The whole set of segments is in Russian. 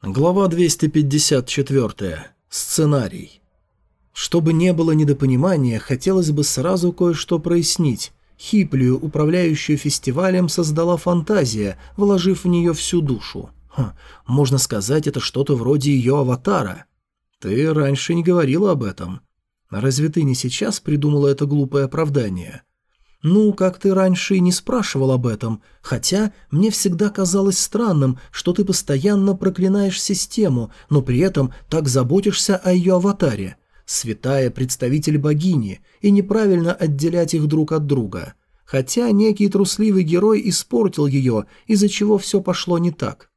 Глава 254. Сценарий. Чтобы не было недопонимания, хотелось бы сразу кое-что прояснить. Хиплию, управляющую фестивалем, создала фантазия, вложив в нее всю душу. Ха, можно сказать, это что-то вроде ее аватара. Ты раньше не говорила об этом. Разве ты не сейчас придумала это глупое оправдание? «Ну, как ты раньше и не спрашивал об этом, хотя мне всегда казалось странным, что ты постоянно проклинаешь систему, но при этом так заботишься о ее аватаре. Святая представитель богини, и неправильно отделять их друг от друга. Хотя некий трусливый герой испортил ее, из-за чего все пошло не так.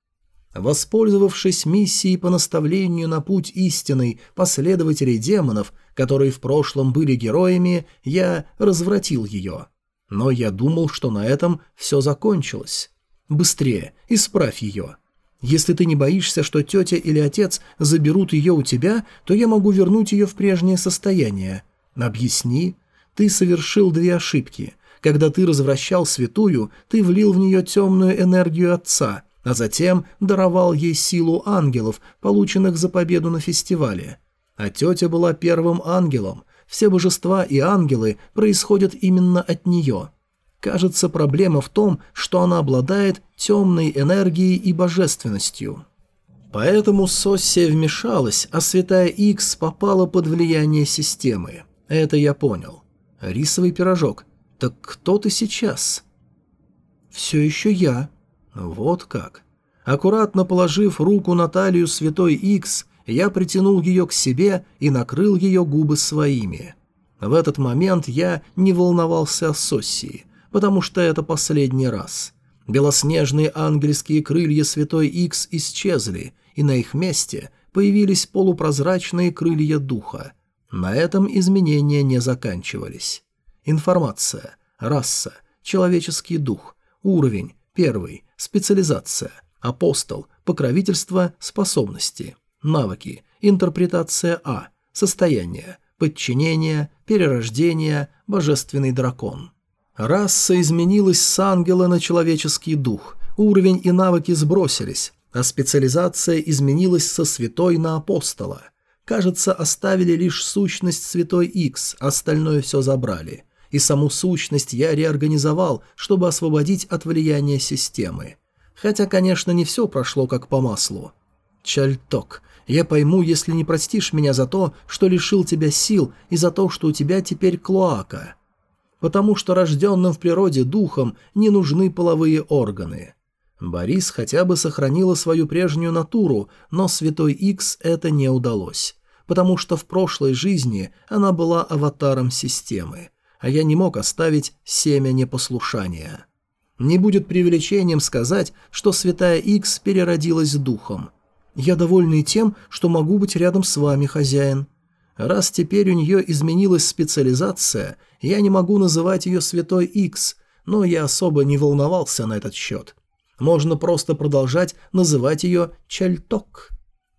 Воспользовавшись миссией по наставлению на путь истинный последователей демонов, которые в прошлом были героями, я развратил ее. Но я думал, что на этом все закончилось. Быстрее, исправь ее. Если ты не боишься, что тетя или отец заберут ее у тебя, то я могу вернуть ее в прежнее состояние. Объясни. Ты совершил две ошибки. Когда ты развращал святую, ты влил в нее темную энергию отца, а затем даровал ей силу ангелов, полученных за победу на фестивале. А тетя была первым ангелом, все божества и ангелы происходят именно от нее. Кажется, проблема в том, что она обладает темной энергией и божественностью. Поэтому Соссия вмешалась, а Святая Икс попала под влияние системы. Это я понял. Рисовый пирожок. Так кто ты сейчас? Все еще я. Вот как. Аккуратно положив руку на талию Святой Икс, я притянул ее к себе и накрыл ее губы своими. В этот момент я не волновался о Соссии, потому что это последний раз. Белоснежные ангельские крылья Святой Икс исчезли, и на их месте появились полупрозрачные крылья духа. На этом изменения не заканчивались. Информация, раса, человеческий дух, уровень, первый, специализация, апостол, покровительство, способности – навыки, интерпретация А, состояние, подчинение, перерождение, божественный дракон. Раса изменилась с ангела на человеческий дух, уровень и навыки сбросились, а специализация изменилась со святой на апостола. Кажется, оставили лишь сущность святой X, остальное все забрали. И саму сущность я реорганизовал, чтобы освободить от влияния системы. Хотя, конечно, не все прошло как по маслу. Чальток, я пойму, если не простишь меня за то, что лишил тебя сил, и за то, что у тебя теперь клоака. Потому что рожденным в природе духом не нужны половые органы. Борис хотя бы сохранила свою прежнюю натуру, но Святой Икс это не удалось, потому что в прошлой жизни она была аватаром системы, а я не мог оставить семя непослушания. Не будет преувеличением сказать, что Святая Икс переродилась духом – «Я довольна тем, что могу быть рядом с вами, хозяин. Раз теперь у нее изменилась специализация, я не могу называть ее Святой Икс, но я особо не волновался на этот счет. Можно просто продолжать называть ее Чальток.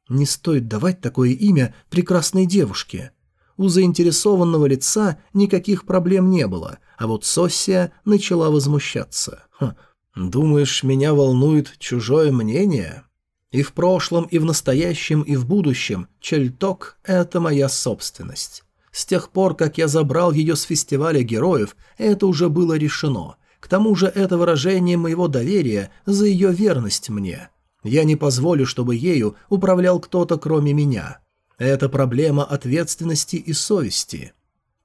Не стоит давать такое имя прекрасной девушке». У заинтересованного лица никаких проблем не было, а вот Соссия начала возмущаться. «Хм, «Думаешь, меня волнует чужое мнение?» И в прошлом, и в настоящем, и в будущем Чельток – это моя собственность. С тех пор, как я забрал ее с фестиваля героев, это уже было решено. К тому же это выражение моего доверия за ее верность мне. Я не позволю, чтобы ею управлял кто-то кроме меня. Это проблема ответственности и совести.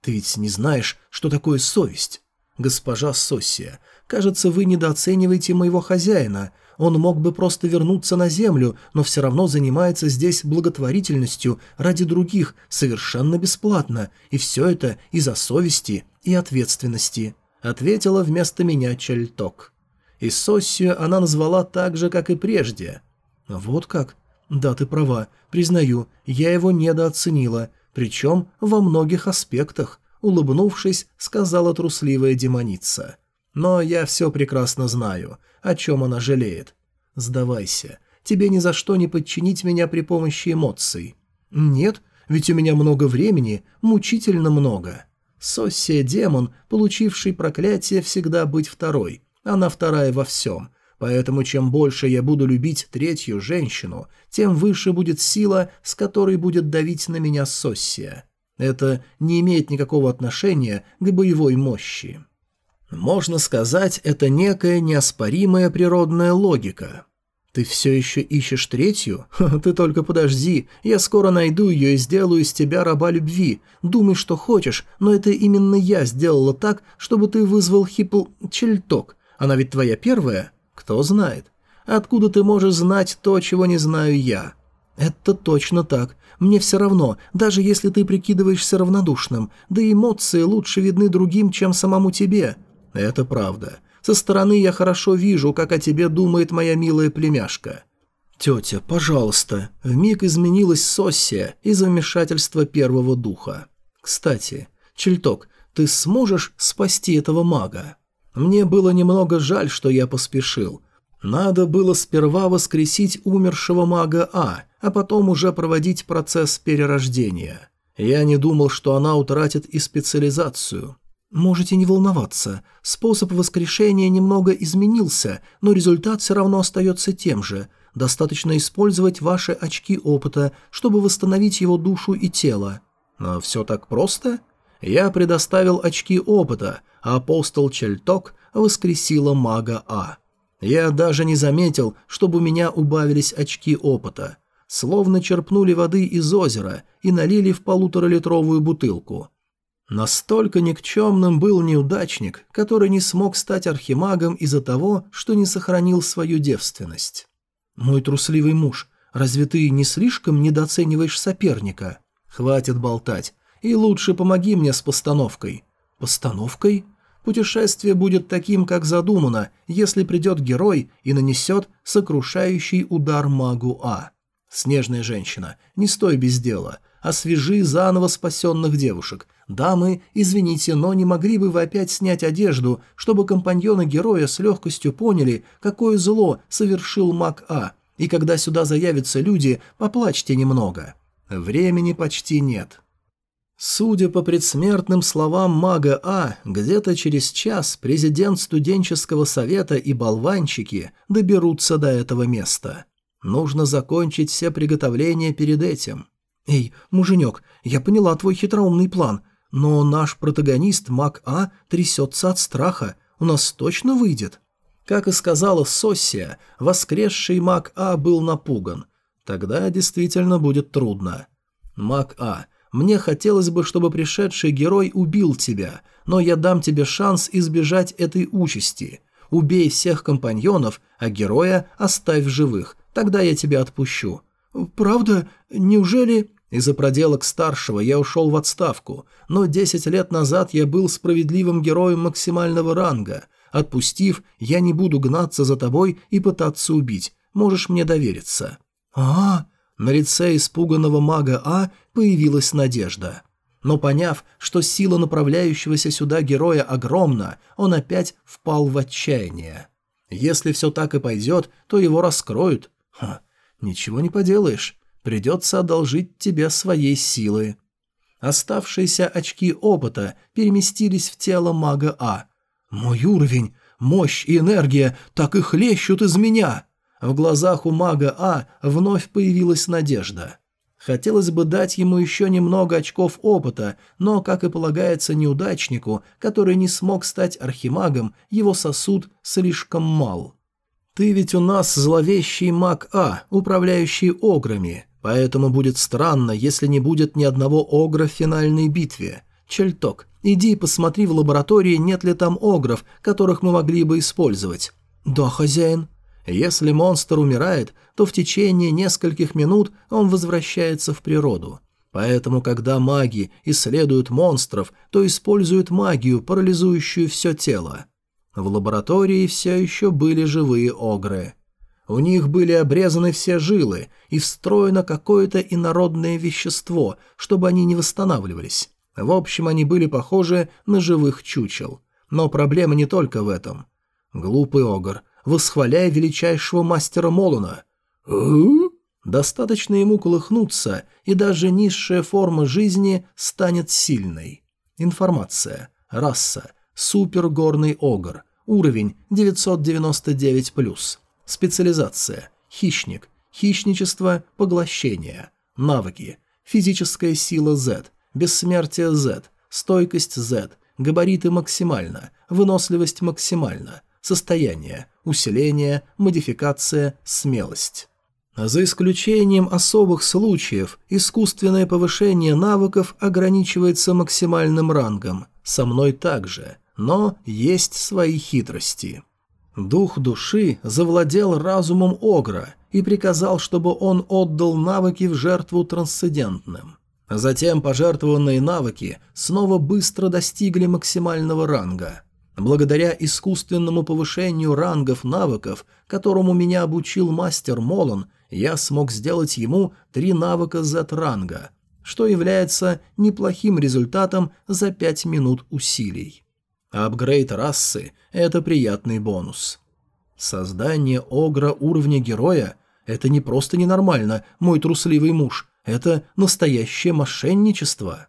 Ты ведь не знаешь, что такое совесть? Госпожа Соссия, кажется, вы недооцениваете моего хозяина – он мог бы просто вернуться на землю, но все равно занимается здесь благотворительностью ради других совершенно бесплатно, и все это из-за совести и ответственности», — ответила вместо меня Чальток. И Соссию она назвала так же, как и прежде. «Вот как? Да, ты права. Признаю, я его недооценила, причем во многих аспектах», — улыбнувшись, сказала трусливая демоница. «Но я все прекрасно знаю о чем она жалеет. Сдавайся, тебе ни за что не подчинить меня при помощи эмоций. Нет, ведь у меня много времени, мучительно много. Соссия демон, получивший проклятие всегда быть второй, она вторая во всем, Поэтому чем больше я буду любить третью женщину, тем выше будет сила, с которой будет давить на меня Соссия. Это не имеет никакого отношения к боевой мощи. Можно сказать, это некая неоспоримая природная логика. Ты все еще ищешь третью? Ты только подожди, я скоро найду ее и сделаю из тебя раба любви. Думай, что хочешь, но это именно я сделала так, чтобы ты вызвал хипл... чельток. Она ведь твоя первая? Кто знает. Откуда ты можешь знать то, чего не знаю я? Это точно так. Мне все равно, даже если ты прикидываешься равнодушным, да эмоции лучше видны другим, чем самому тебе. Это правда. Со стороны я хорошо вижу, как о тебе думает моя милая племяшка. Тетя, пожалуйста. Вмиг изменилась Соссия из-за вмешательства первого духа. Кстати, Чельток, ты сможешь спасти этого мага? Мне было немного жаль, что я поспешил. Надо было сперва воскресить умершего мага А, а потом уже проводить процесс перерождения. Я не думал, что она утратит и специализацию. Можете не волноваться, способ воскрешения немного изменился, но результат все равно остается тем же. Достаточно использовать ваши очки опыта, чтобы восстановить его душу и тело. Но все так просто? Я предоставил очки опыта, а апостол Чельток воскресила мага А. Я даже не заметил, чтобы у меня убавились очки опыта. Словно черпнули воды из озера и налили в полуторалитровую бутылку. Настолько никчемным был неудачник, который не смог стать архимагом из-за того, что не сохранил свою девственность. «Мой трусливый муж, разве ты не слишком недооцениваешь соперника? Хватит болтать, и лучше помоги мне с постановкой». «Постановкой?» Путешествие будет таким, как задумано, если придет герой и нанесет сокрушающий удар магу А. Снежная женщина, не стой без дела, освежи заново спасенных девушек, «Дамы, извините, но не могли бы вы опять снять одежду, чтобы компаньоны героя с легкостью поняли, какое зло совершил маг А, и когда сюда заявятся люди, поплачьте немного. Времени почти нет». Судя по предсмертным словам мага А, где-то через час президент студенческого совета и болванчики доберутся до этого места. Нужно закончить все приготовления перед этим. «Эй, муженек, я поняла твой хитроумный план. Но наш протагонист, маг А, трясется от страха. У нас точно выйдет? Как и сказала Соссия, воскресший маг А был напуган. Тогда действительно будет трудно. Маг А, мне хотелось бы, чтобы пришедший герой убил тебя, но я дам тебе шанс избежать этой участи. Убей всех компаньонов, а героя оставь в живых, тогда я тебя отпущу. Правда? Неужели... Из-за проделок старшего я ушел в отставку, но 10 лет назад я был справедливым героем максимального ранга. Отпустив, я не буду гнаться за тобой и пытаться убить. Можешь мне довериться». «А, На лице испуганного мага А появилась надежда. Но поняв, что сила направляющегося сюда героя огромна, он опять впал в отчаяние. Если все так и пойдет, то его раскроют. Ха, ничего не поделаешь. Придется одолжить тебе своей силы. Оставшиеся очки опыта переместились в тело мага А. «Мой уровень, мощь и энергия так и хлещут из меня!» В глазах у мага А вновь появилась надежда. Хотелось бы дать ему еще немного очков опыта, но, как и полагается неудачнику, который не смог стать архимагом, его сосуд слишком мал. «Ты ведь у нас зловещий маг А, управляющий ограми. Поэтому будет странно, если не будет ни одного огра в финальной битве. Чельток, иди посмотри в лаборатории, нет ли там огров, которых мы могли бы использовать. Да, хозяин. Если монстр умирает, то в течение нескольких минут он возвращается в природу. Поэтому, когда маги исследуют монстров, то используют магию, парализующую все тело. В лаборатории все еще были живые огры. У них были обрезаны все жилы и встроено какое-то инородное вещество, чтобы они не восстанавливались. В общем, они были похожи на живых чучел. Но проблема не только в этом. Глупый огр, восхваляя величайшего мастера Молуна. Достаточно ему колыхнуться, и даже низшая форма жизни станет сильной. Информация. Раса. Супергорный огр. Уровень 999+. Специализация. Хищник. Хищничество. Поглощение. Навыки. Физическая сила Z. Бессмертие Z. Стойкость Z. Габариты максимально. Выносливость максимально. Состояние. Усиление. Модификация. Смелость. За исключением особых случаев, искусственное повышение навыков ограничивается максимальным рангом. Со мной также, но есть свои хитрости. Дух души завладел разумом Огра и приказал, чтобы он отдал навыки в жертву трансцендентным. Затем пожертвованные навыки снова быстро достигли максимального ранга. Благодаря искусственному повышению рангов навыков, которому меня обучил мастер Молон, я смог сделать ему три навыка Z-ранга, что является неплохим результатом за пять минут усилий. Апгрейд расы – это приятный бонус. Создание огра уровня героя – это не просто ненормально, мой трусливый муж, это настоящее мошенничество.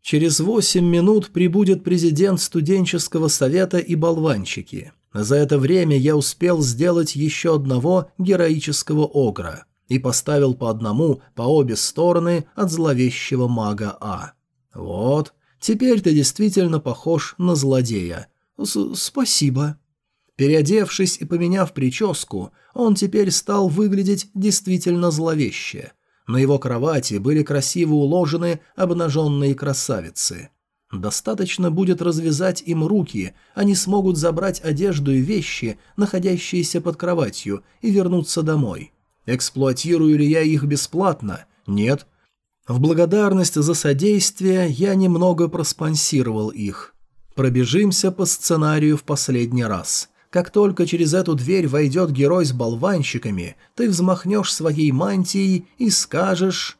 Через восемь минут прибудет президент студенческого совета и болванчики. За это время я успел сделать еще одного героического огра и поставил по одному по обе стороны от зловещего мага А. Вот, теперь ты действительно похож на злодея. С Спасибо. Переодевшись и поменяв прическу, он теперь стал выглядеть действительно зловеще. На его кровати были красиво уложены обнаженные красавицы. Достаточно будет развязать им руки, они смогут забрать одежду и вещи, находящиеся под кроватью, и вернуться домой. Эксплуатирую ли я их бесплатно? Нет. В благодарность за содействие я немного проспонсировал их. Пробежимся по сценарию в последний раз. Как только через эту дверь войдет герой с болванщиками, ты взмахнешь своей мантией и скажешь...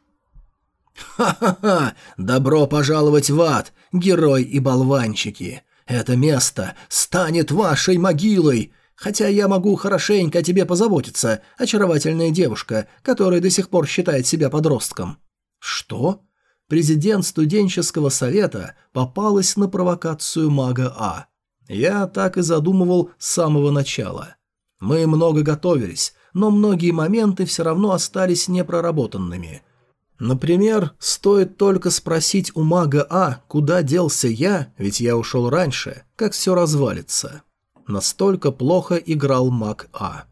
«Ха-ха-ха! Добро пожаловать в ад, герой и болванчики! Это место станет вашей могилой! Хотя я могу хорошенько о тебе позаботиться, очаровательная девушка, которая до сих пор считает себя подростком». «Что?» Президент студенческого совета попалась на провокацию мага А. Я так и задумывал с самого начала. Мы много готовились, но многие моменты все равно остались непроработанными – Например, стоит только спросить у мага А, куда делся я, ведь я ушел раньше, как все развалится. Настолько плохо играл маг А.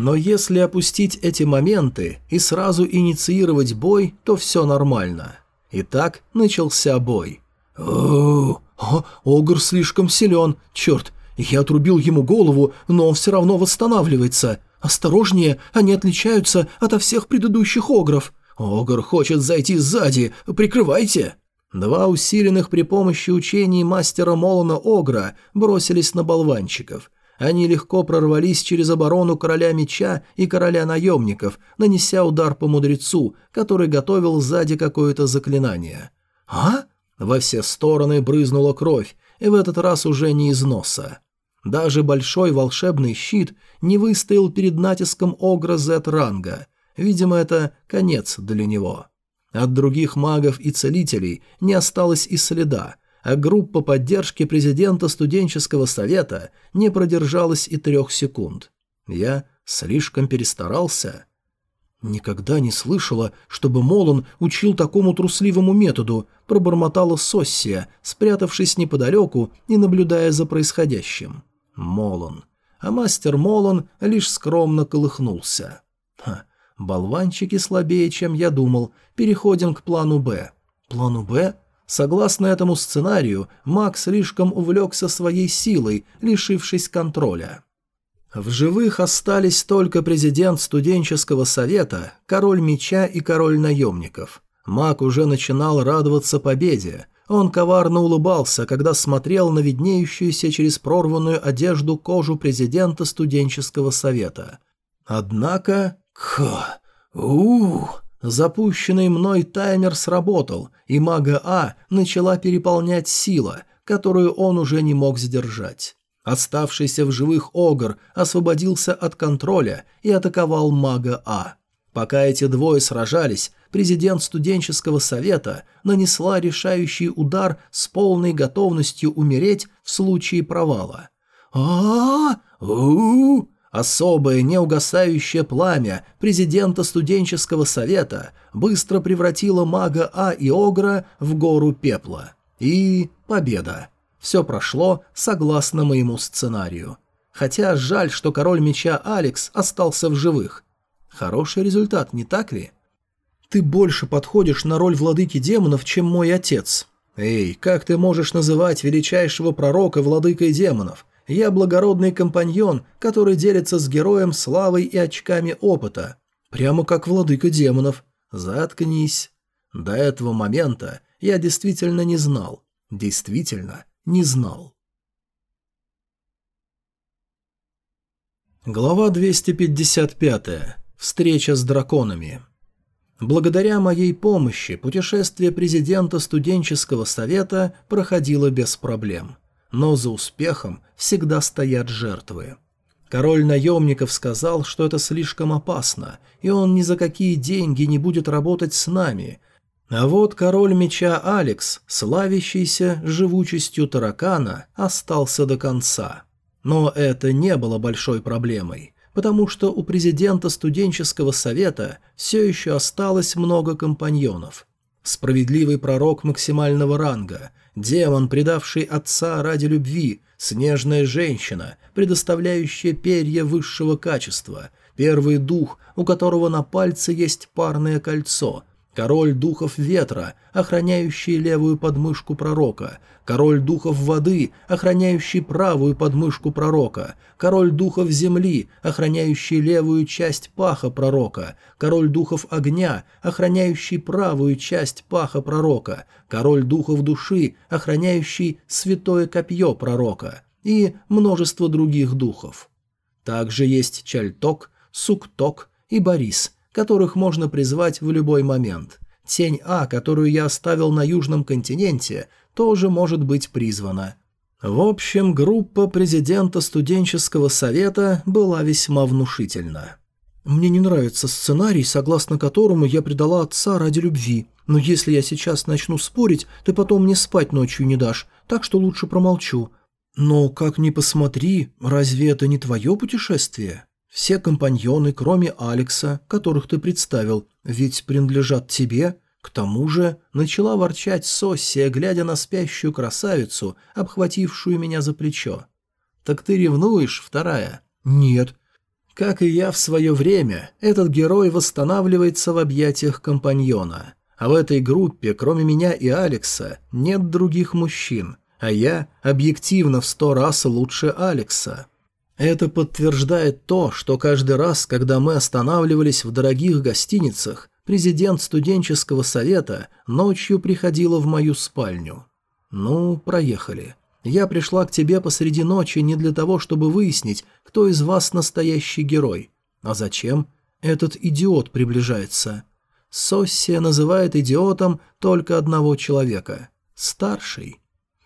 Но если опустить эти моменты и сразу инициировать бой, то все нормально. Итак, начался бой. о Огр слишком силен, черт, я отрубил ему голову, но он все равно восстанавливается. Осторожнее, они отличаются ото всех предыдущих огров. «Огр хочет зайти сзади! Прикрывайте!» Два усиленных при помощи учений мастера Молона Огра бросились на болванчиков. Они легко прорвались через оборону короля меча и короля наемников, нанеся удар по мудрецу, который готовил сзади какое-то заклинание. «А?» Во все стороны брызнула кровь, и в этот раз уже не из носа. Даже большой волшебный щит не выстоял перед натиском Огра Z-ранга – Видимо, это конец для него. От других магов и целителей не осталось и следа, а группа поддержки президента студенческого совета не продержалась и трех секунд. Я слишком перестарался. «Никогда не слышала, чтобы Молон учил такому трусливому методу», пробормотала Соссия, спрятавшись неподалеку и наблюдая за происходящим. Молон. А мастер Молон лишь скромно колыхнулся. Ха, Болванчики слабее, чем я думал. Переходим к плану «Б». Плану «Б»? Согласно этому сценарию, маг слишком увлекся своей силой, лишившись контроля. В живых остались только президент студенческого совета, король меча и король наемников. Маг уже начинал радоваться победе. Он коварно улыбался, когда смотрел на виднеющуюся через прорванную одежду кожу президента студенческого совета. Однако Ха! у Запущенный мной таймер сработал, и мага А начала переполнять сила, которую он уже не мог сдержать. Оставшийся в живых Огр освободился от контроля и атаковал мага А. Пока эти двое сражались, президент студенческого совета нанесла решающий удар с полной готовностью умереть в случае провала. а а у Особое неугасающее пламя президента студенческого совета быстро превратило мага А и Огра в гору пепла. И победа. Все прошло согласно моему сценарию. Хотя жаль, что король меча Алекс остался в живых. Хороший результат, не так ли? Ты больше подходишь на роль владыки демонов, чем мой отец. Эй, как ты можешь называть величайшего пророка владыкой демонов? Я благородный компаньон, который делится с героем славой и очками опыта. Прямо как владыка демонов. Заткнись. До этого момента я действительно не знал. Действительно не знал. Глава 255. Встреча с драконами. Благодаря моей помощи путешествие президента студенческого совета проходило без проблем но за успехом всегда стоят жертвы. Король наемников сказал, что это слишком опасно, и он ни за какие деньги не будет работать с нами. А вот король меча Алекс, славящийся живучестью таракана, остался до конца. Но это не было большой проблемой, потому что у президента студенческого совета все еще осталось много компаньонов. Справедливый пророк максимального ранга, демон, предавший отца ради любви, снежная женщина, предоставляющая перья высшего качества, первый дух, у которого на пальце есть парное кольцо, король духов ветра, охраняющий левую подмышку пророка, король духов воды, охраняющий правую подмышку пророка, король духов земли, охраняющий левую часть паха пророка, король духов огня, охраняющий правую часть паха пророка, король духов души, охраняющий святое копье пророка и множество других духов. Также есть Чальток, Сукток и Борис – которых можно призвать в любой момент. Тень А, которую я оставил на Южном континенте, тоже может быть призвана. В общем, группа президента студенческого совета была весьма внушительна. «Мне не нравится сценарий, согласно которому я предала отца ради любви, но если я сейчас начну спорить, ты потом мне спать ночью не дашь, так что лучше промолчу. Но как ни посмотри, разве это не твое путешествие?» Все компаньоны, кроме Алекса, которых ты представил, ведь принадлежат тебе. К тому же начала ворчать Соссия, глядя на спящую красавицу, обхватившую меня за плечо. «Так ты ревнуешь, вторая?» «Нет». Как и я в свое время, этот герой восстанавливается в объятиях компаньона. А в этой группе, кроме меня и Алекса, нет других мужчин, а я объективно в сто раз лучше Алекса. Это подтверждает то, что каждый раз, когда мы останавливались в дорогих гостиницах, президент студенческого совета ночью приходила в мою спальню. «Ну, проехали. Я пришла к тебе посреди ночи не для того, чтобы выяснить, кто из вас настоящий герой. А зачем? Этот идиот приближается». Соссия называет идиотом только одного человека – старший.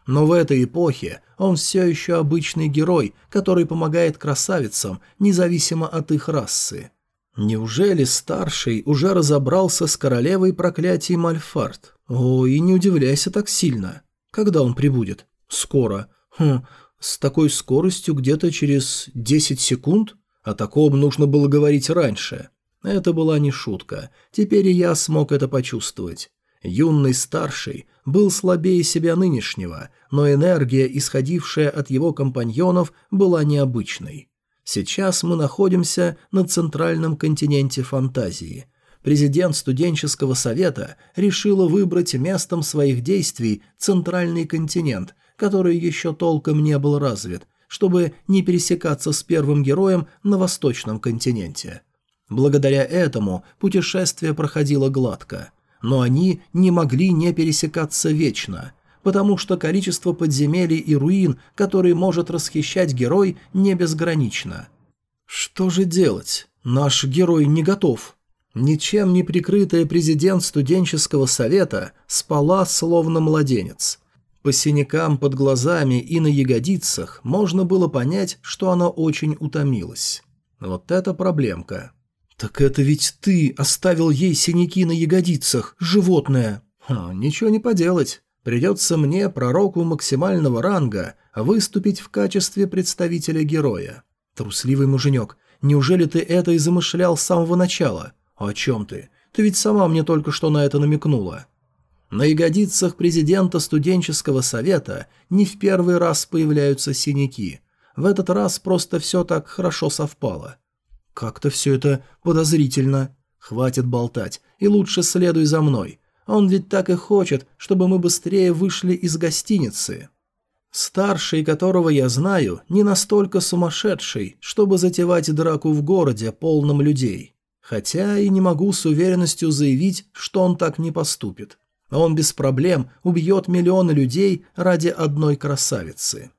Но в этой эпохе он все еще обычный герой, который помогает красавицам, независимо от их расы. Неужели старший уже разобрался с королевой проклятий Мальфарт? О, и не удивляйся так сильно. Когда он прибудет? Скоро. Хм, с такой скоростью где-то через 10 секунд? О таком нужно было говорить раньше. Это была не шутка. Теперь и я смог это почувствовать. Юный старший был слабее себя нынешнего, но энергия, исходившая от его компаньонов, была необычной. Сейчас мы находимся на центральном континенте фантазии. Президент студенческого совета решила выбрать местом своих действий центральный континент, который еще толком не был развит, чтобы не пересекаться с первым героем на восточном континенте. Благодаря этому путешествие проходило гладко – но они не могли не пересекаться вечно, потому что количество подземелий и руин, которые может расхищать герой, не безгранично. Что же делать? Наш герой не готов. Ничем не прикрытая президент студенческого совета спала словно младенец. По синякам под глазами и на ягодицах можно было понять, что она очень утомилась. Вот это проблемка. «Так это ведь ты оставил ей синяки на ягодицах, животное!» Ха, «Ничего не поделать. Придется мне, пророку максимального ранга, выступить в качестве представителя героя. Трусливый муженек, неужели ты это и замышлял с самого начала? О чем ты? Ты ведь сама мне только что на это намекнула. На ягодицах президента студенческого совета не в первый раз появляются синяки. В этот раз просто все так хорошо совпало. Как-то все это подозрительно. Хватит болтать, и лучше следуй за мной. Он ведь так и хочет, чтобы мы быстрее вышли из гостиницы. Старший, которого я знаю, не настолько сумасшедший, чтобы затевать драку в городе, полном людей. Хотя и не могу с уверенностью заявить, что он так не поступит. Он без проблем убьет миллионы людей ради одной красавицы.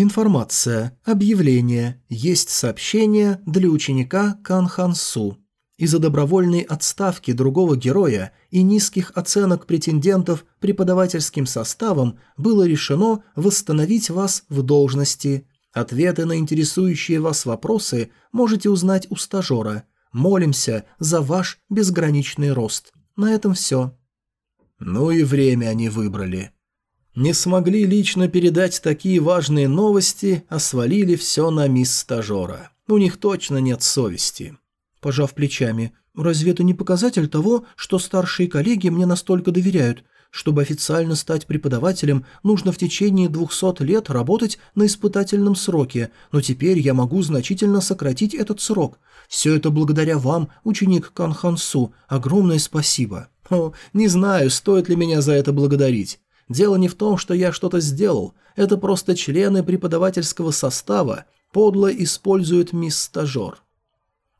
Информация. Объявление. Есть сообщение для ученика Канхансу. Из-за добровольной отставки другого героя и низких оценок претендентов преподавательским составом было решено восстановить вас в должности. Ответы на интересующие вас вопросы можете узнать у стажера. Молимся за ваш безграничный рост. На этом все. Ну и время они выбрали. Не смогли лично передать такие важные новости, а свалили все на мисс стажера. У них точно нет совести. Пожав плечами, разве это не показатель того, что старшие коллеги мне настолько доверяют? Чтобы официально стать преподавателем, нужно в течение 200 лет работать на испытательном сроке, но теперь я могу значительно сократить этот срок. Все это благодаря вам, ученик Канхансу. Огромное спасибо. О, не знаю, стоит ли меня за это благодарить. Дело не в том, что я что-то сделал. Это просто члены преподавательского состава подло используют мисс-стажер.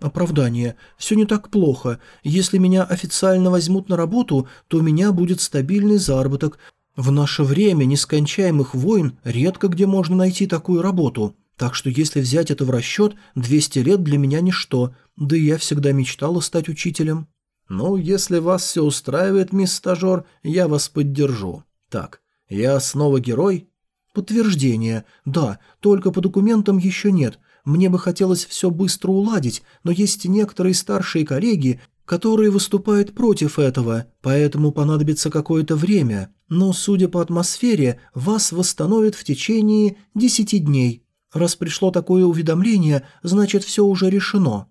Оправдание. Все не так плохо. Если меня официально возьмут на работу, то у меня будет стабильный заработок. В наше время нескончаемых войн редко где можно найти такую работу. Так что если взять это в расчет, 200 лет для меня ничто. Да и я всегда мечтала стать учителем. Ну, если вас все устраивает, мисс стажер, я вас поддержу. Так, я снова герой? Подтверждение. Да, только по документам еще нет. Мне бы хотелось все быстро уладить, но есть некоторые старшие коллеги, которые выступают против этого, поэтому понадобится какое-то время, но, судя по атмосфере, вас восстановят в течение десяти дней. Раз пришло такое уведомление, значит, все уже решено».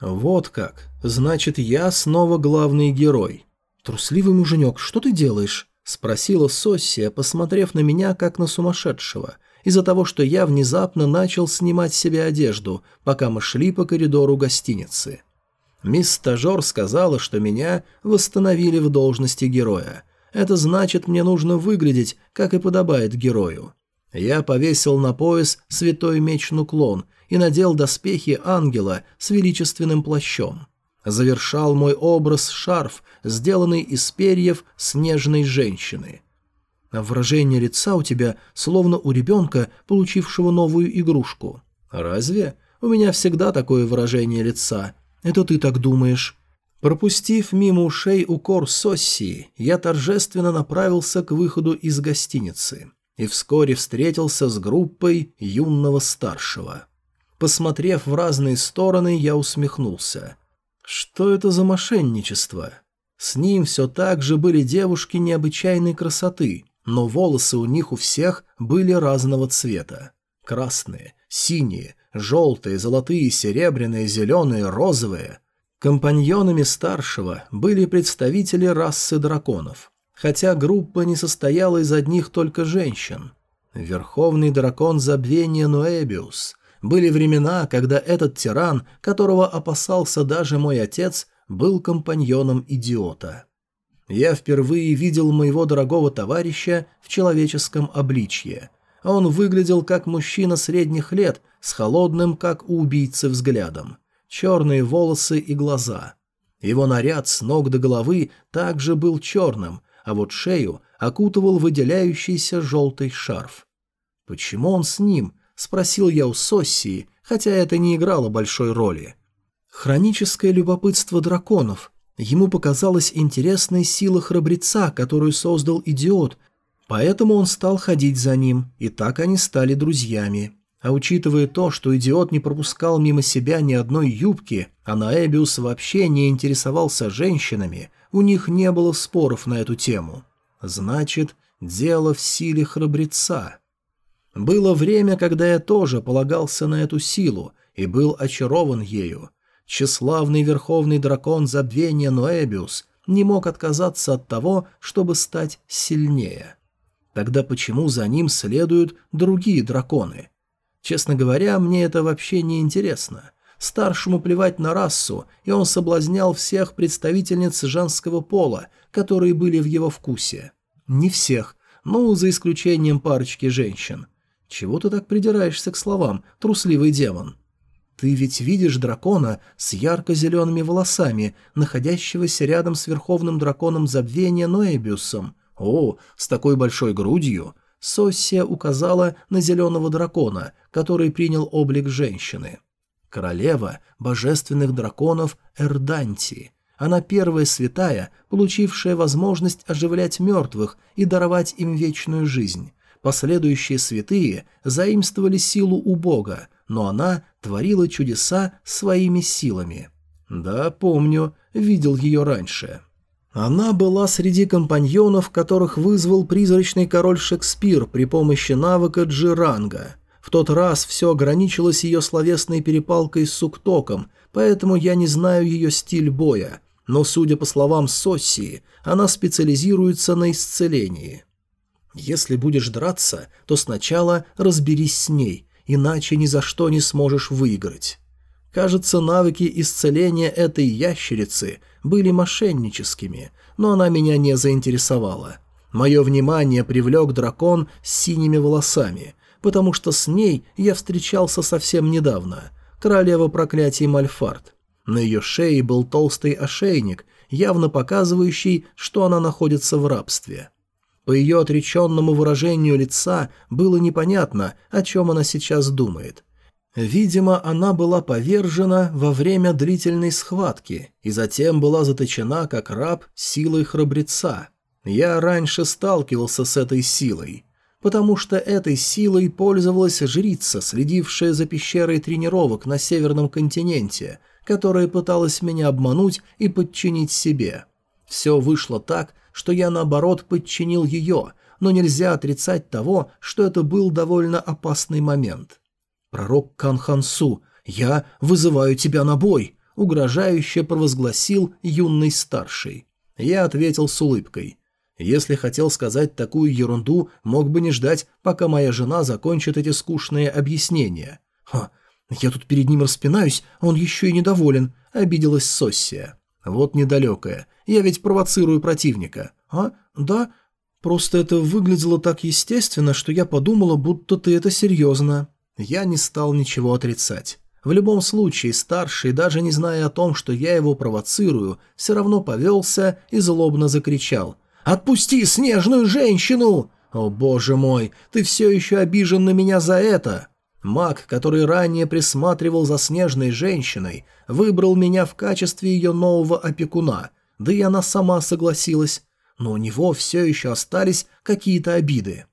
«Вот как. Значит, я снова главный герой». «Трусливый муженек, что ты делаешь?» – спросила Соссия, посмотрев на меня, как на сумасшедшего – из-за того, что я внезапно начал снимать себе одежду, пока мы шли по коридору гостиницы. Мисс Стажер сказала, что меня восстановили в должности героя. Это значит, мне нужно выглядеть, как и подобает герою. Я повесил на пояс святой меч Нуклон и надел доспехи ангела с величественным плащом. Завершал мой образ шарф, сделанный из перьев снежной женщины – выражение лица у тебя словно у ребенка, получившего новую игрушку. Разве? У меня всегда такое выражение лица. Это ты так думаешь. Пропустив мимо ушей укор Соссии, я торжественно направился к выходу из гостиницы и вскоре встретился с группой юного старшего. Посмотрев в разные стороны, я усмехнулся. Что это за мошенничество? С ним все так же были девушки необычайной красоты, но волосы у них у всех были разного цвета. Красные, синие, желтые, золотые, серебряные, зеленые, розовые. Компаньонами старшего были представители расы драконов, хотя группа не состояла из одних только женщин. Верховный дракон забвения Ноэбиус. Были времена, когда этот тиран, которого опасался даже мой отец, был компаньоном идиота я впервые видел моего дорогого товарища в человеческом обличье. Он выглядел как мужчина средних лет, с холодным, как у убийцы, взглядом. Черные волосы и глаза. Его наряд с ног до головы также был черным, а вот шею окутывал выделяющийся желтый шарф. «Почему он с ним?» – спросил я у Соссии, хотя это не играло большой роли. «Хроническое любопытство драконов», Ему показалась интересной сила храбреца, которую создал идиот, поэтому он стал ходить за ним, и так они стали друзьями. А учитывая то, что идиот не пропускал мимо себя ни одной юбки, а Наэбиус вообще не интересовался женщинами, у них не было споров на эту тему. Значит, Дело в силе храбреца. Было время, когда я тоже полагался на эту силу и был очарован ею. Тщеславный верховный дракон забвения Ноэбиус не мог отказаться от того, чтобы стать сильнее. Тогда почему за ним следуют другие драконы? Честно говоря, мне это вообще не интересно. Старшему плевать на расу, и он соблазнял всех представительниц женского пола, которые были в его вкусе. Не всех, ну, за исключением парочки женщин. Чего ты так придираешься к словам, трусливый демон? Ты ведь видишь дракона с ярко-зелеными волосами, находящегося рядом с верховным драконом забвения Ноэбиусом. О, с такой большой грудью. Соссия указала на зеленого дракона, который принял облик женщины. Королева божественных драконов Эрданти. Она первая святая, получившая возможность оживлять мертвых и даровать им вечную жизнь. Последующие святые заимствовали силу у Бога, но она творила чудеса своими силами. Да, помню, видел ее раньше. Она была среди компаньонов, которых вызвал призрачный король Шекспир при помощи навыка Джиранга. В тот раз все ограничилось ее словесной перепалкой с Суктоком, поэтому я не знаю ее стиль боя, но, судя по словам Соссии, она специализируется на исцелении. Если будешь драться, то сначала разберись с ней, иначе ни за что не сможешь выиграть. Кажется, навыки исцеления этой ящерицы были мошенническими, но она меня не заинтересовала. Мое внимание привлек дракон с синими волосами, потому что с ней я встречался совсем недавно, королева проклятий Мальфард. На ее шее был толстый ошейник, явно показывающий, что она находится в рабстве. По ее отреченному выражению лица было непонятно, о чем она сейчас думает. Видимо, она была повержена во время длительной схватки и затем была заточена как раб силой храбреца. Я раньше сталкивался с этой силой, потому что этой силой пользовалась жрица, следившая за пещерой тренировок на северном континенте, которая пыталась меня обмануть и подчинить себе. Все вышло так, что я, наоборот, подчинил ее, но нельзя отрицать того, что это был довольно опасный момент. «Пророк Канхансу, я вызываю тебя на бой!» — угрожающе провозгласил юный старший. Я ответил с улыбкой. Если хотел сказать такую ерунду, мог бы не ждать, пока моя жена закончит эти скучные объяснения. «Ха, я тут перед ним распинаюсь, а он еще и недоволен», — обиделась Соссия. «Вот недалекая. Я ведь провоцирую противника. А? Да? Просто это выглядело так естественно, что я подумала, будто ты это серьезно. Я не стал ничего отрицать. В любом случае, старший, даже не зная о том, что я его провоцирую, все равно повелся и злобно закричал. «Отпусти снежную женщину!» «О, боже мой, ты все еще обижен на меня за это!» Маг, который ранее присматривал за снежной женщиной, выбрал меня в качестве ее нового опекуна, да и она сама согласилась, но у него все еще остались какие-то обиды.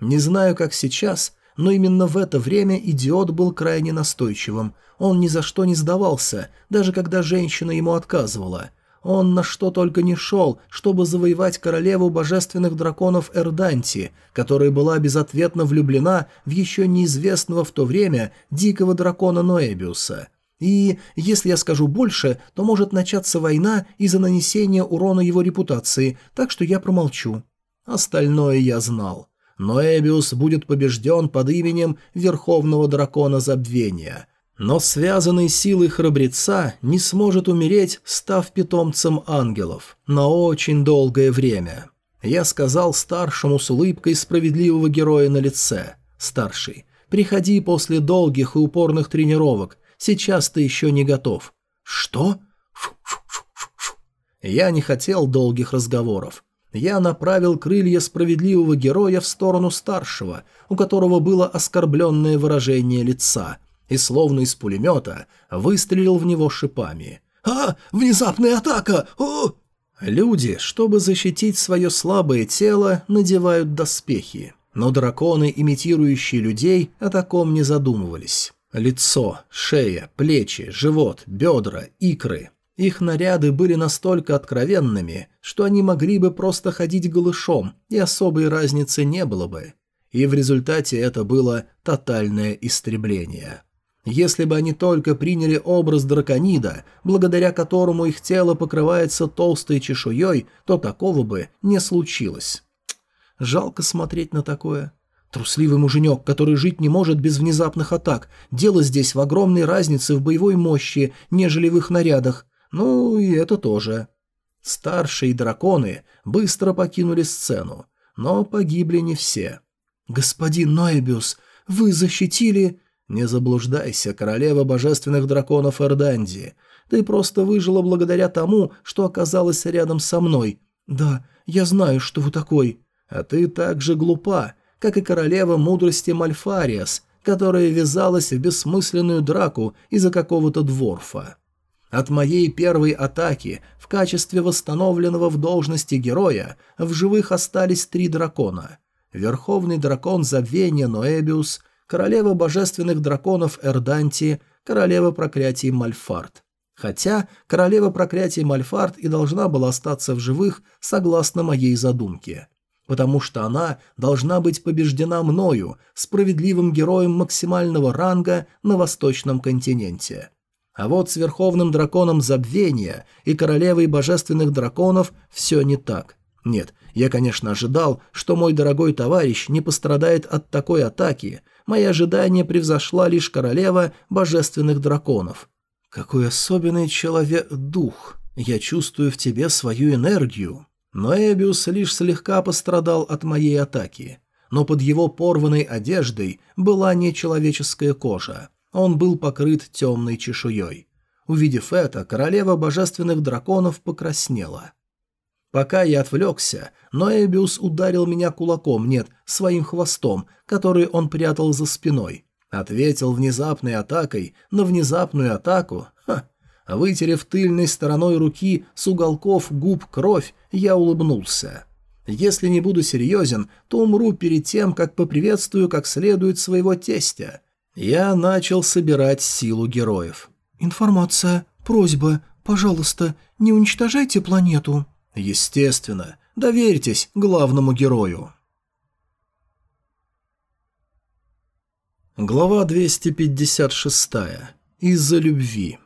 Не знаю, как сейчас, но именно в это время идиот был крайне настойчивым. Он ни за что не сдавался, даже когда женщина ему отказывала. Он на что только не шел, чтобы завоевать королеву божественных драконов Эрданти, которая была безответно влюблена в еще неизвестного в то время дикого дракона Ноэбиуса. И, если я скажу больше, то может начаться война из-за нанесения урона его репутации, так что я промолчу. Остальное я знал. Но Эбиус будет побежден под именем Верховного Дракона Забвения. Но связанный силой храбреца не сможет умереть, став питомцем ангелов. На очень долгое время. Я сказал старшему с улыбкой справедливого героя на лице. «Старший, приходи после долгих и упорных тренировок, Сейчас ты еще не готов». «Что?» Я не хотел долгих разговоров. Я направил крылья справедливого героя в сторону старшего, у которого было оскорбленное выражение лица, и словно из пулемета выстрелил в него шипами. «А! Внезапная атака! О!» Люди, чтобы защитить свое слабое тело, надевают доспехи, но драконы, имитирующие людей, о таком не задумывались. Лицо, шея, плечи, живот, бедра, икры. Их наряды были настолько откровенными, что они могли бы просто ходить голышом, и особой разницы не было бы. И в результате это было тотальное истребление. Если бы они только приняли образ драконида, благодаря которому их тело покрывается толстой чешуей, то такого бы не случилось. Жалко смотреть на такое. Трусливый муженек, который жить не может без внезапных атак. Дело здесь в огромной разнице в боевой мощи, нежели в их нарядах. Ну, и это тоже. Старшие драконы быстро покинули сцену, но погибли не все. «Господин Ноэбиус, вы защитили...» «Не заблуждайся, королева божественных драконов Эрданди. Ты просто выжила благодаря тому, что оказалась рядом со мной. Да, я знаю, что вы такой. А ты так же глупа, как и королева мудрости Мальфариас, которая ввязалась в бессмысленную драку из-за какого-то дворфа. От моей первой атаки в качестве восстановленного в должности героя в живых остались три дракона. Верховный дракон Забвения Ноэбиус, королева божественных драконов Эрданти, королева проклятий Мальфарт. Хотя королева проклятий Мальфарт и должна была остаться в живых согласно моей задумке. Потому что она должна быть побеждена мною, справедливым героем максимального ранга на восточном континенте. А вот с Верховным Драконом Забвения и Королевой Божественных Драконов все не так. Нет, я, конечно, ожидал, что мой дорогой товарищ не пострадает от такой атаки. Мои ожидания превзошла лишь Королева Божественных Драконов. Какой особенный человек-дух. Я чувствую в тебе свою энергию. Но Эбиус лишь слегка пострадал от моей атаки. Но под его порванной одеждой была нечеловеческая кожа. Он был покрыт темной чешуей. Увидев это, королева божественных драконов покраснела. Пока я отвлекся, Ноэбиус ударил меня кулаком, нет, своим хвостом, который он прятал за спиной. Ответил внезапной атакой на внезапную атаку. Ха! Вытерев тыльной стороной руки с уголков губ кровь, я улыбнулся. Если не буду серьезен, то умру перед тем, как поприветствую как следует своего тестя. Я начал собирать силу героев. «Информация, просьба, пожалуйста, не уничтожайте планету». «Естественно, доверьтесь главному герою». Глава 256. Из-за любви.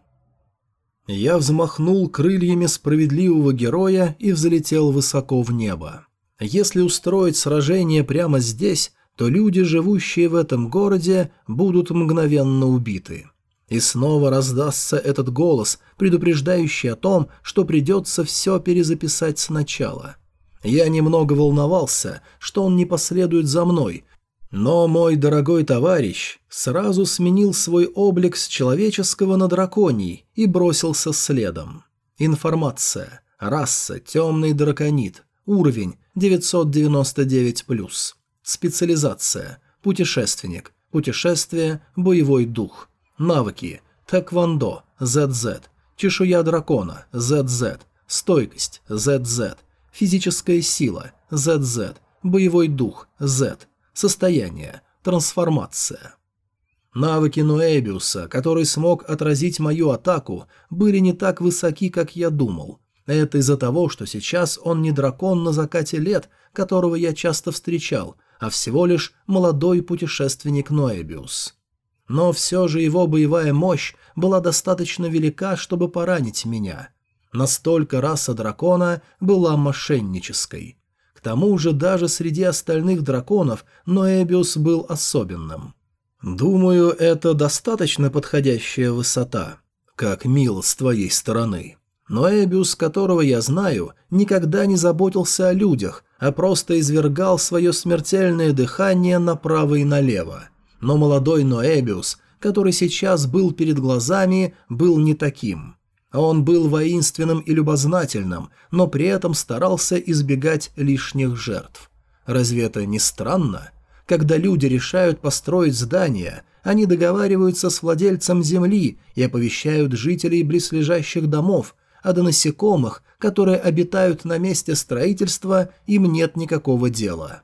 Я взмахнул крыльями справедливого героя и взлетел высоко в небо. Если устроить сражение прямо здесь, то люди, живущие в этом городе, будут мгновенно убиты. И снова раздастся этот голос, предупреждающий о том, что придется все перезаписать сначала. Я немного волновался, что он не последует за мной, но мой дорогой товарищ сразу сменил свой облик с человеческого на драконий и бросился следом. Информация. Раса. Темный драконит. Уровень 999+. Специализация. Путешественник. Путешествие. Боевой дух. Навыки. Тэквондо. ZZ. Чешуя дракона. ZZ. Стойкость. ZZ. Физическая сила. ZZ. Боевой дух. Z. Состояние. Трансформация. Навыки Ноэбиуса, который смог отразить мою атаку, были не так высоки, как я думал. Это из-за того, что сейчас он не дракон на закате лет, которого я часто встречал – а всего лишь молодой путешественник Ноэбиус. Но все же его боевая мощь была достаточно велика, чтобы поранить меня. Настолько раса дракона была мошеннической. К тому же даже среди остальных драконов Ноэбиус был особенным. Думаю, это достаточно подходящая высота. Как мило с твоей стороны. Но Эбиус, которого я знаю, никогда не заботился о людях, а просто извергал свое смертельное дыхание направо и налево. Но молодой Ноэбиус, который сейчас был перед глазами, был не таким. Он был воинственным и любознательным, но при этом старался избегать лишних жертв. Разве это не странно? Когда люди решают построить здание, они договариваются с владельцем земли и оповещают жителей близлежащих домов, а до насекомых, которые обитают на месте строительства, им нет никакого дела.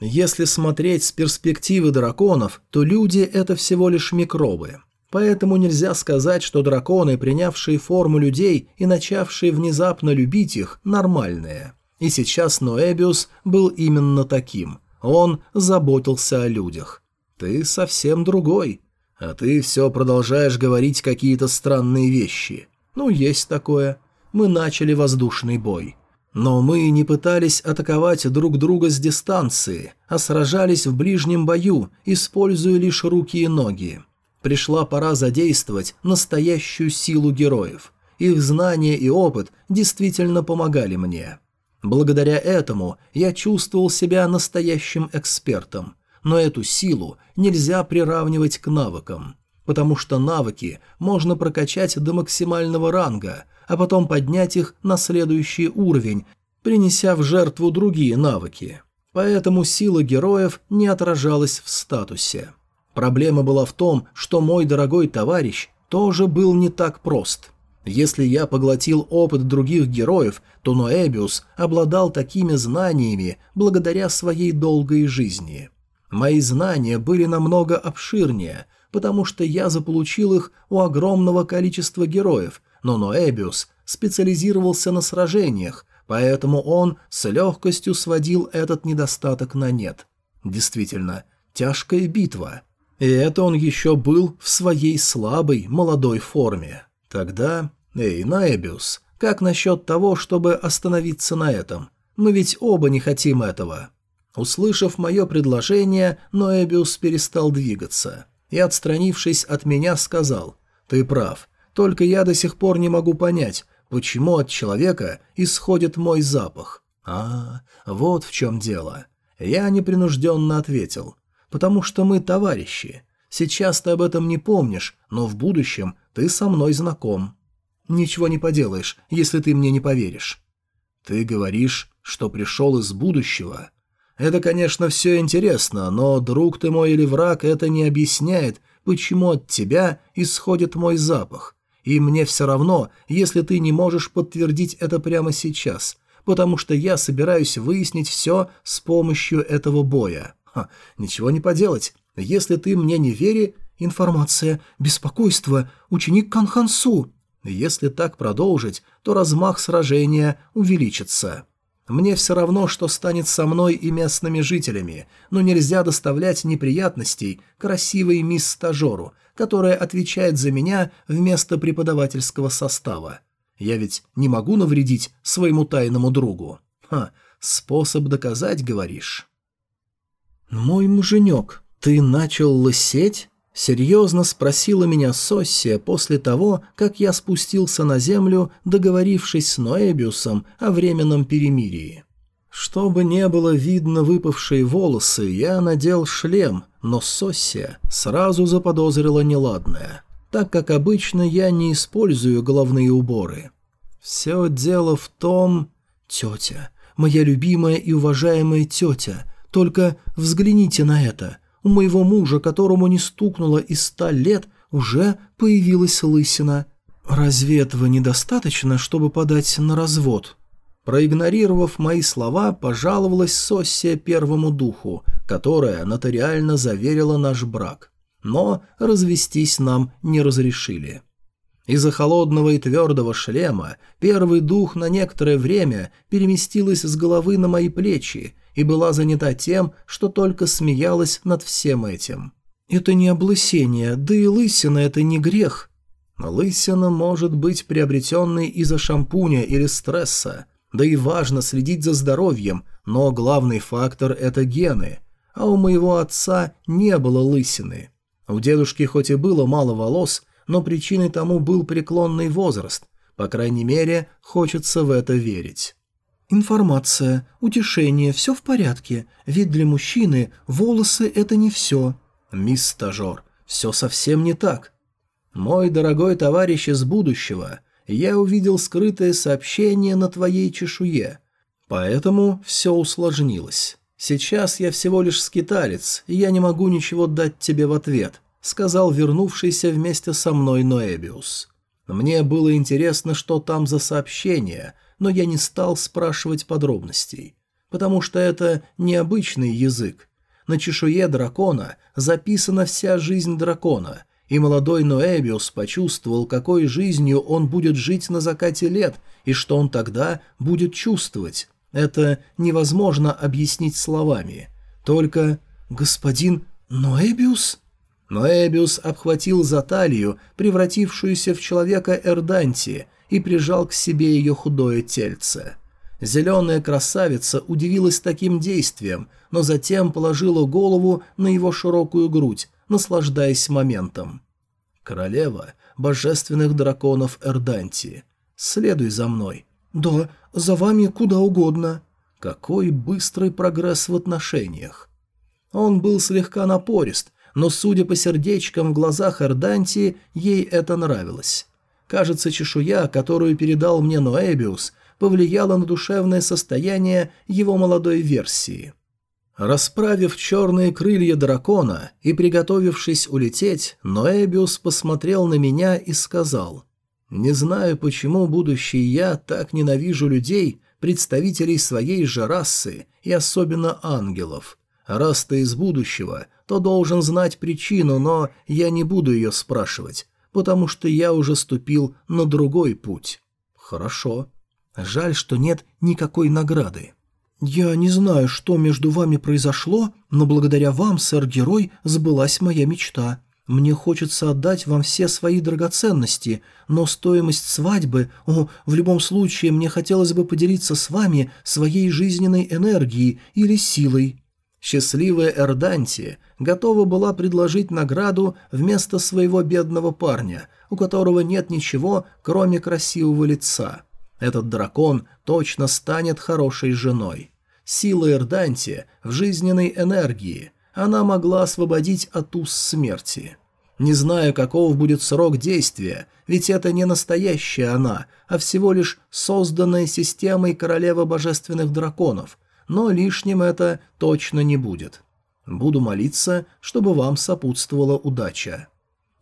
Если смотреть с перспективы драконов, то люди – это всего лишь микробы. Поэтому нельзя сказать, что драконы, принявшие форму людей и начавшие внезапно любить их, нормальные. И сейчас Ноэбиус был именно таким. Он заботился о людях. Ты совсем другой. А ты все продолжаешь говорить какие-то странные вещи. Ну, есть такое. Мы начали воздушный бой. Но мы не пытались атаковать друг друга с дистанции, а сражались в ближнем бою, используя лишь руки и ноги. Пришла пора задействовать настоящую силу героев. Их знания и опыт действительно помогали мне. Благодаря этому я чувствовал себя настоящим экспертом, но эту силу нельзя приравнивать к навыкам, потому что навыки можно прокачать до максимального ранга – а потом поднять их на следующий уровень, принеся в жертву другие навыки. Поэтому сила героев не отражалась в статусе. Проблема была в том, что мой дорогой товарищ тоже был не так прост. Если я поглотил опыт других героев, то Ноэбиус обладал такими знаниями благодаря своей долгой жизни. Мои знания были намного обширнее, потому что я заполучил их у огромного количества героев, но Ноэбиус специализировался на сражениях, поэтому он с легкостью сводил этот недостаток на нет. Действительно, тяжкая битва. И это он еще был в своей слабой молодой форме. Тогда, эй, Ноэбиус, как насчет того, чтобы остановиться на этом? Мы ведь оба не хотим этого. Услышав мое предложение, Ноэбиус перестал двигаться и, отстранившись от меня, сказал «Ты прав, только я до сих пор не могу понять, почему от человека исходит мой запах. А, вот в чем дело. Я непринужденно ответил. Потому что мы товарищи. Сейчас ты об этом не помнишь, но в будущем ты со мной знаком. Ничего не поделаешь, если ты мне не поверишь. Ты говоришь, что пришел из будущего. Это, конечно, все интересно, но друг ты мой или враг это не объясняет, почему от тебя исходит мой запах. И мне все равно, если ты не можешь подтвердить это прямо сейчас, потому что я собираюсь выяснить все с помощью этого боя. Ха, ничего не поделать. Если ты мне не вери... Информация, беспокойство, ученик Канхансу. Если так продолжить, то размах сражения увеличится. Мне все равно, что станет со мной и местными жителями, но нельзя доставлять неприятностей красивой мисс-стажеру, которая отвечает за меня вместо преподавательского состава. Я ведь не могу навредить своему тайному другу. Ха, способ доказать, говоришь? «Мой муженек, ты начал лысеть?» — серьезно спросила меня Соссия после того, как я спустился на землю, договорившись с Ноэбиусом о временном перемирии. Чтобы не было видно выпавшие волосы, я надел шлем, но Соссия сразу заподозрила неладное, так как обычно я не использую головные уборы. Все дело в том... Тетя, моя любимая и уважаемая тетя, только взгляните на это. У моего мужа, которому не стукнуло и ста лет, уже появилась лысина. Разве этого недостаточно, чтобы подать на развод?» Проигнорировав мои слова, пожаловалась Соссия первому духу, которая нотариально заверила наш брак. Но развестись нам не разрешили. Из-за холодного и твердого шлема первый дух на некоторое время переместилась с головы на мои плечи и была занята тем, что только смеялась над всем этим. «Это не облысение, да и лысина – это не грех», Лысина может быть приобретенной из-за шампуня или стресса, да и важно следить за здоровьем, но главный фактор – это гены. А у моего отца не было лысины. У дедушки хоть и было мало волос, но причиной тому был преклонный возраст. По крайней мере, хочется в это верить. Информация, утешение, все в порядке, ведь для мужчины волосы – это не все. Мисс Стажер, все совсем не так. Мой дорогой товарищ из будущего – я увидел скрытое сообщение на твоей чешуе. Поэтому все усложнилось. Сейчас я всего лишь скиталец, и я не могу ничего дать тебе в ответ», — сказал вернувшийся вместе со мной Ноэбиус. Мне было интересно, что там за сообщение, но я не стал спрашивать подробностей, потому что это необычный язык. На чешуе дракона записана вся жизнь дракона, и молодой Ноэбиус почувствовал, какой жизнью он будет жить на закате лет, и что он тогда будет чувствовать. Это невозможно объяснить словами. Только «Господин Ноэбиус?» Ноэбиус обхватил за талию, превратившуюся в человека Эрданти, и прижал к себе ее худое тельце. Зеленая красавица удивилась таким действием, но затем положила голову на его широкую грудь, наслаждаясь моментом. «Королева божественных драконов Эрданти, следуй за мной». «Да, за вами куда угодно». Какой быстрый прогресс в отношениях. Он был слегка напорист, но, судя по сердечкам в глазах Эрданти, ей это нравилось. Кажется, чешуя, которую передал мне Ноэбиус, повлияла на душевное состояние его молодой версии. Расправив черные крылья дракона и приготовившись улететь, Ноэбиус посмотрел на меня и сказал, «Не знаю, почему будущий я так ненавижу людей, представителей своей же расы и особенно ангелов. Раз ты из будущего, то должен знать причину, но я не буду ее спрашивать, потому что я уже ступил на другой путь». «Хорошо. Жаль, что нет никакой награды». «Я не знаю, что между вами произошло, но благодаря вам, сэр-герой, сбылась моя мечта. Мне хочется отдать вам все свои драгоценности, но стоимость свадьбы... О, в любом случае, мне хотелось бы поделиться с вами своей жизненной энергией или силой». Счастливая Эрданти готова была предложить награду вместо своего бедного парня, у которого нет ничего, кроме красивого лица – этот дракон точно станет хорошей женой. Сила Эрданти в жизненной энергии. Она могла освободить от уз смерти. Не знаю, каков будет срок действия, ведь это не настоящая она, а всего лишь созданная системой королева божественных драконов, но лишним это точно не будет. Буду молиться, чтобы вам сопутствовала удача.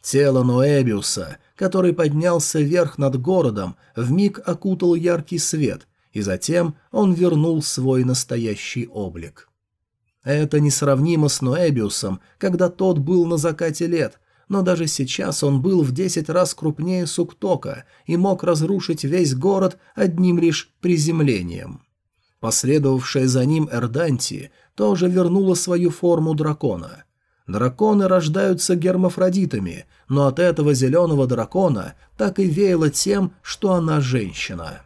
Тело Ноэбиуса, который поднялся вверх над городом, вмиг окутал яркий свет, и затем он вернул свой настоящий облик. Это несравнимо с Ноэбиусом, когда тот был на закате лет, но даже сейчас он был в десять раз крупнее Суктока и мог разрушить весь город одним лишь приземлением. Последовавшая за ним Эрданти тоже вернула свою форму дракона. Драконы рождаются гермафродитами, но от этого зеленого дракона так и веяло тем, что она женщина.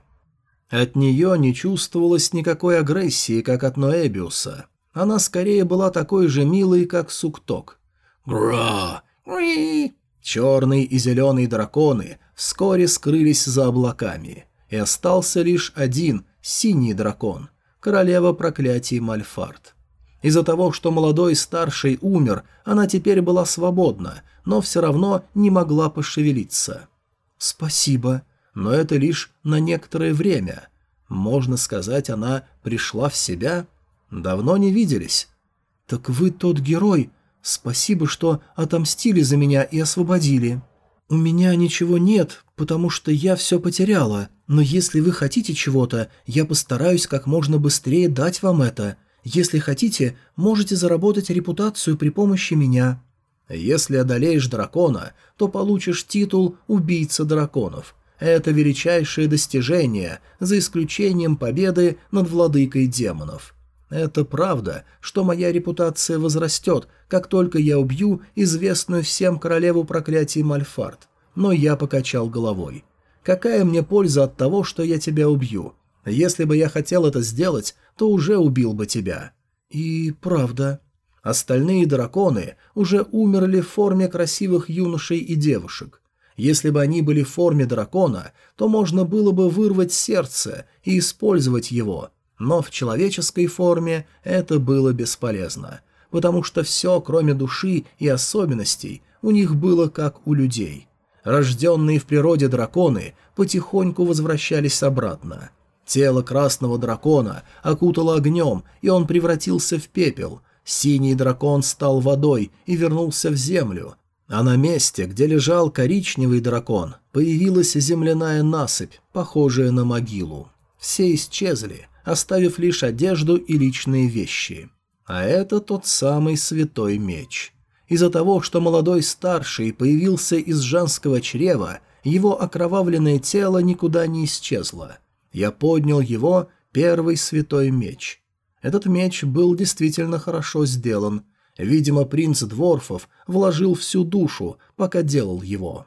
От нее не чувствовалось никакой агрессии, как от Ноэбиуса. Она скорее была такой же милой, как Сукток. «Гра! Гри!» Черный и зеленый драконы вскоре скрылись за облаками, и остался лишь один, синий дракон, королева проклятий Мальфард. Из-за того, что молодой старший умер, она теперь была свободна, но все равно не могла пошевелиться. «Спасибо, но это лишь на некоторое время. Можно сказать, она пришла в себя? Давно не виделись». «Так вы тот герой. Спасибо, что отомстили за меня и освободили». «У меня ничего нет, потому что я все потеряла, но если вы хотите чего-то, я постараюсь как можно быстрее дать вам это. Если хотите, можете заработать репутацию при помощи меня. Если одолеешь дракона, то получишь титул «Убийца драконов». Это величайшее достижение, за исключением победы над владыкой демонов. Это правда, что моя репутация возрастет, как только я убью известную всем королеву проклятий Мальфард. Но я покачал головой. Какая мне польза от того, что я тебя убью? Если бы я хотел это сделать, то уже убил бы тебя. И правда. Остальные драконы уже умерли в форме красивых юношей и девушек. Если бы они были в форме дракона, то можно было бы вырвать сердце и использовать его, но в человеческой форме это было бесполезно, потому что все, кроме души и особенностей, у них было как у людей. Рожденные в природе драконы потихоньку возвращались обратно – Тело красного дракона окутало огнем, и он превратился в пепел. Синий дракон стал водой и вернулся в землю. А на месте, где лежал коричневый дракон, появилась земляная насыпь, похожая на могилу. Все исчезли, оставив лишь одежду и личные вещи. А это тот самый святой меч. Из-за того, что молодой старший появился из женского чрева, его окровавленное тело никуда не исчезло. Я поднял его первый святой меч. Этот меч был действительно хорошо сделан. Видимо, принц Дворфов вложил всю душу, пока делал его.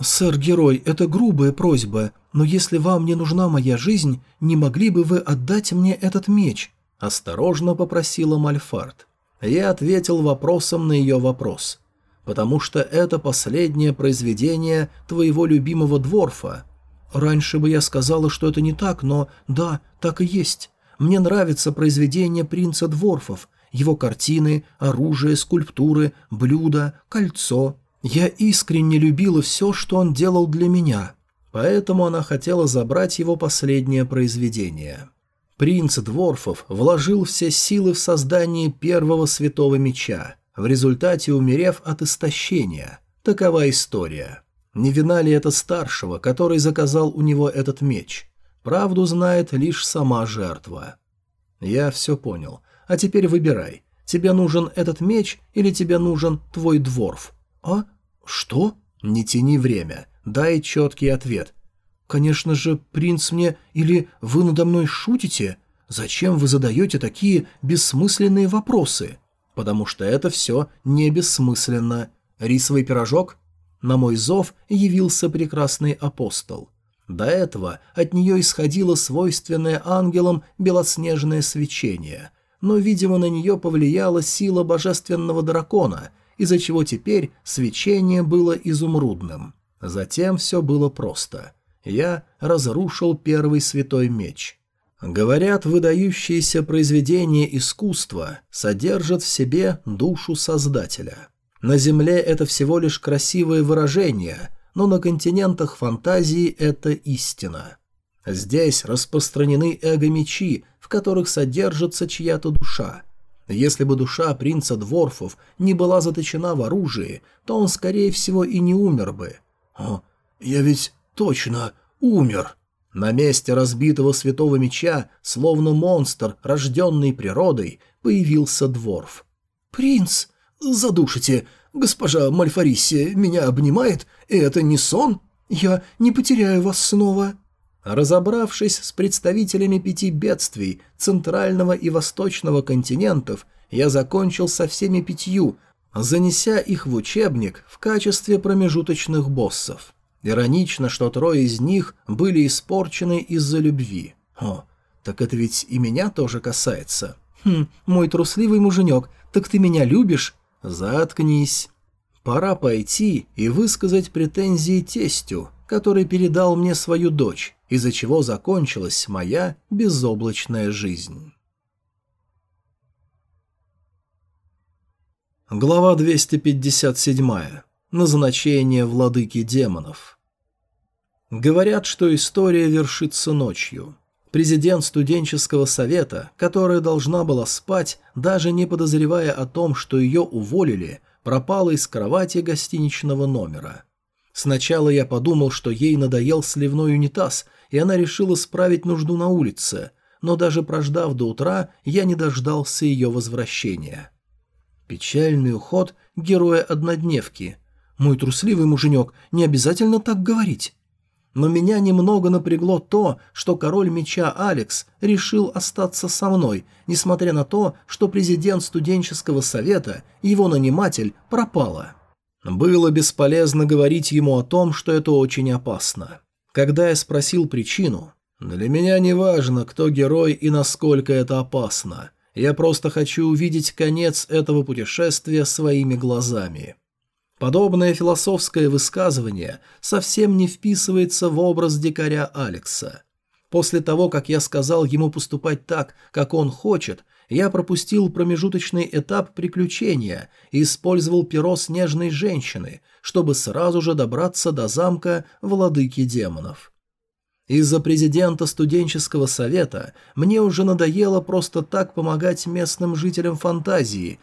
«Сэр-герой, это грубая просьба, но если вам не нужна моя жизнь, не могли бы вы отдать мне этот меч?» – осторожно попросила Мальфард. Я ответил вопросом на ее вопрос. «Потому что это последнее произведение твоего любимого Дворфа». Раньше бы я сказала, что это не так, но да, так и есть. Мне нравится произведение принца Дворфов, его картины, оружие, скульптуры, блюда, кольцо. Я искренне любила все, что он делал для меня, поэтому она хотела забрать его последнее произведение. Принц Дворфов вложил все силы в создание первого святого меча, в результате умерев от истощения. Такова история. Не вина ли это старшего, который заказал у него этот меч? Правду знает лишь сама жертва. Я все понял. А теперь выбирай. Тебе нужен этот меч или тебе нужен твой дворф? А? Что? Не тяни время. Дай четкий ответ. Конечно же, принц мне... Или вы надо мной шутите? Зачем вы задаете такие бессмысленные вопросы? Потому что это все не бессмысленно. Рисовый пирожок? На мой зов явился прекрасный апостол. До этого от нее исходило свойственное ангелам белоснежное свечение, но, видимо, на нее повлияла сила божественного дракона, из-за чего теперь свечение было изумрудным. Затем все было просто. Я разрушил первый святой меч. Говорят, выдающиеся произведения искусства содержат в себе душу Создателя. На Земле это всего лишь красивое выражение – но на континентах фантазии это истина. Здесь распространены эго-мечи, в которых содержится чья-то душа. Если бы душа принца Дворфов не была заточена в оружии, то он, скорее всего, и не умер бы. О, я ведь точно умер. На месте разбитого святого меча, словно монстр, рожденный природой, появился Дворф. «Принц, задушите! «Госпожа Мальфариссия меня обнимает, и это не сон? Я не потеряю вас снова». Разобравшись с представителями пяти бедствий Центрального и Восточного континентов, я закончил со всеми пятью, занеся их в учебник в качестве промежуточных боссов. Иронично, что трое из них были испорчены из-за любви. О, так это ведь и меня тоже касается. Хм, мой трусливый муженек, так ты меня любишь? «Заткнись. Пора пойти и высказать претензии тестю, который передал мне свою дочь, из-за чего закончилась моя безоблачная жизнь». Глава 257. Назначение владыки демонов. Говорят, что история вершится ночью. Президент студенческого совета, которая должна была спать, даже не подозревая о том, что ее уволили, пропала из кровати гостиничного номера. Сначала я подумал, что ей надоел сливной унитаз, и она решила справить нужду на улице, но даже прождав до утра, я не дождался ее возвращения. Печальный уход героя-однодневки. Мой трусливый муженек, не обязательно так говорить но меня немного напрягло то, что король меча Алекс решил остаться со мной, несмотря на то, что президент студенческого совета, его наниматель, пропала. Было бесполезно говорить ему о том, что это очень опасно. Когда я спросил причину, «Для меня не важно, кто герой и насколько это опасно. Я просто хочу увидеть конец этого путешествия своими глазами». Подобное философское высказывание совсем не вписывается в образ дикаря Алекса. После того, как я сказал ему поступать так, как он хочет, я пропустил промежуточный этап приключения и использовал перо снежной женщины, чтобы сразу же добраться до замка владыки демонов. Из-за президента студенческого совета мне уже надоело просто так помогать местным жителям фантазии,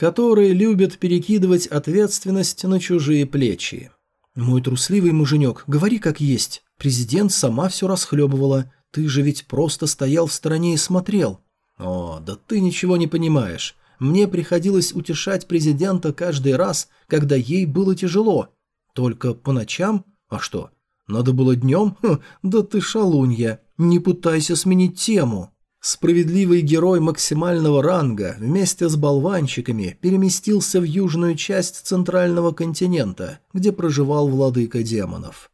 которые любят перекидывать ответственность на чужие плечи. «Мой трусливый муженек, говори как есть. Президент сама все расхлебывала. Ты же ведь просто стоял в стороне и смотрел». «О, да ты ничего не понимаешь. мне приходилось утешать президента каждый раз, когда ей было тяжело. Только по ночам? А что, надо было днем? Ха, да ты шалунья, не пытайся сменить тему. Справедливый герой максимального ранга вместе с болванчиками переместился в южную часть центрального континента, где проживал владыка демонов.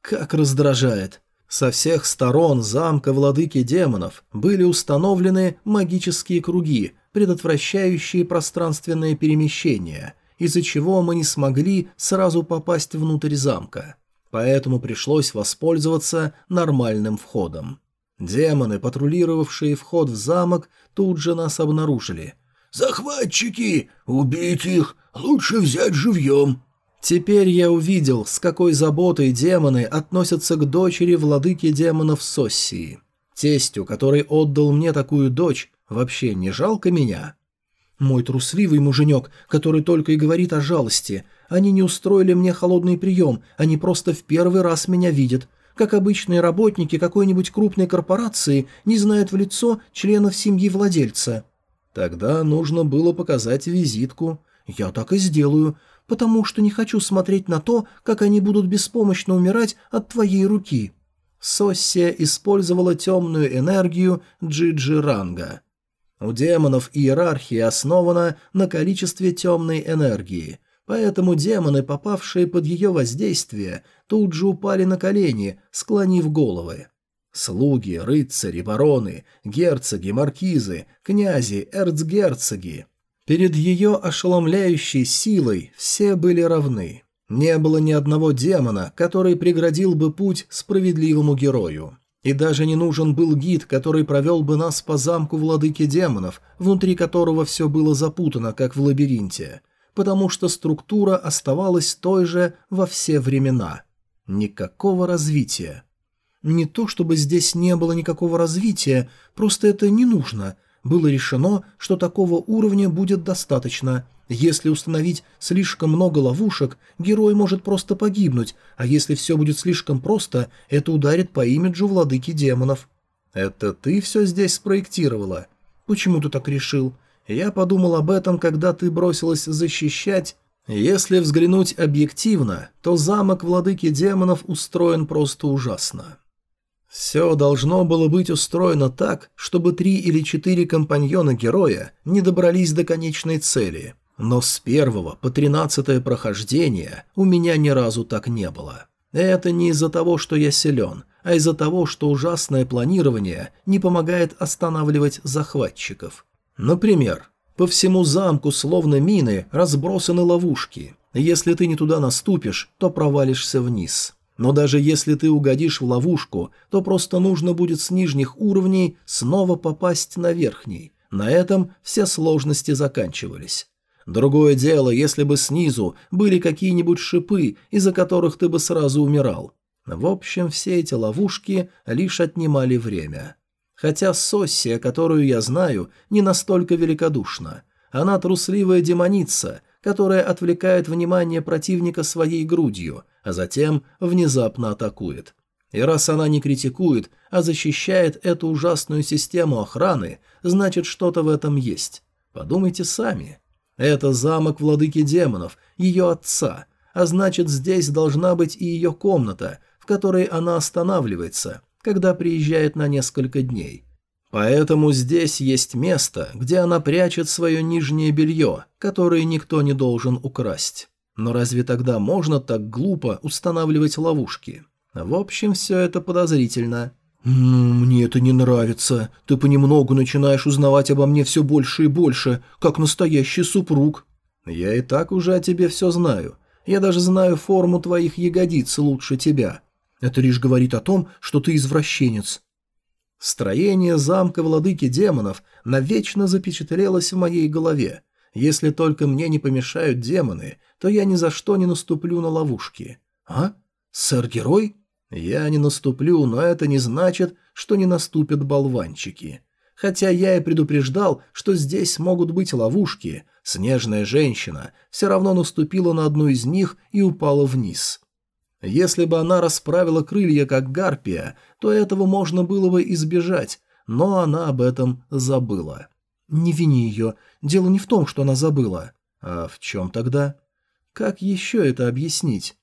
Как раздражает. Со всех сторон замка владыки демонов были установлены магические круги, предотвращающие пространственное перемещение, из-за чего мы не смогли сразу попасть внутрь замка поэтому пришлось воспользоваться нормальным входом. Демоны, патрулировавшие вход в замок, тут же нас обнаружили. «Захватчики! Убить их! Лучше взять живьем!» Теперь я увидел, с какой заботой демоны относятся к дочери владыки демонов Соссии. Тестю, который отдал мне такую дочь, вообще не жалко меня? Мой трусливый муженек, который только и говорит о жалости, они не устроили мне холодный прием, они просто в первый раз меня видят. Как обычные работники какой-нибудь крупной корпорации не знают в лицо членов семьи владельца. Тогда нужно было показать визитку. Я так и сделаю, потому что не хочу смотреть на то, как они будут беспомощно умирать от твоей руки. Соссия использовала темную энергию Джиджи Ранга. У демонов иерархия основана на количестве темной энергии. Поэтому демоны, попавшие под ее воздействие, тут же упали на колени, склонив головы. Слуги, рыцари, бароны, герцоги, маркизы, князи, эрцгерцоги. Перед ее ошеломляющей силой все были равны. Не было ни одного демона, который преградил бы путь справедливому герою. И даже не нужен был гид, который провел бы нас по замку владыки демонов, внутри которого все было запутано, как в лабиринте – потому что структура оставалась той же во все времена. Никакого развития. Не то чтобы здесь не было никакого развития, просто это не нужно. Было решено, что такого уровня будет достаточно. Если установить слишком много ловушек, герой может просто погибнуть, а если все будет слишком просто, это ударит по имиджу владыки демонов. Это ты все здесь спроектировала? Почему ты так решил? Я подумал об этом, когда ты бросилась защищать. Если взглянуть объективно, то замок владыки демонов устроен просто ужасно. Все должно было быть устроено так, чтобы три или четыре компаньона героя не добрались до конечной цели. Но с первого по тринадцатое прохождение у меня ни разу так не было. Это не из-за того, что я силен, а из-за того, что ужасное планирование не помогает останавливать захватчиков. Например, по всему замку, словно мины, разбросаны ловушки. Если ты не туда наступишь, то провалишься вниз. Но даже если ты угодишь в ловушку, то просто нужно будет с нижних уровней снова попасть на верхний. На этом все сложности заканчивались. Другое дело, если бы снизу были какие-нибудь шипы, из-за которых ты бы сразу умирал. В общем, все эти ловушки лишь отнимали время. Хотя Соссия, которую я знаю, не настолько великодушна. Она трусливая демоница, которая отвлекает внимание противника своей грудью, а затем внезапно атакует. И раз она не критикует, а защищает эту ужасную систему охраны, значит что-то в этом есть. Подумайте сами. Это замок владыки демонов, ее отца, а значит здесь должна быть и ее комната, в которой она останавливается – когда приезжает на несколько дней. Поэтому здесь есть место, где она прячет свое нижнее белье, которое никто не должен украсть. Но разве тогда можно так глупо устанавливать ловушки? В общем, все это подозрительно. «Мне это не нравится. Ты понемногу начинаешь узнавать обо мне все больше и больше, как настоящий супруг». «Я и так уже о тебе все знаю. Я даже знаю форму твоих ягодиц лучше тебя. Это лишь говорит о том, что ты извращенец. Строение замка владыки демонов навечно запечатлелось в моей голове. Если только мне не помешают демоны, то я ни за что не наступлю на ловушки. А? Сэр-герой? Я не наступлю, но это не значит, что не наступят болванчики. Хотя я и предупреждал, что здесь могут быть ловушки, снежная женщина все равно наступила на одну из них и упала вниз. Если бы она расправила крылья, как гарпия, то этого можно было бы избежать, но она об этом забыла. Не вини ее. Дело не в том, что она забыла. А в чем тогда? Как еще это объяснить?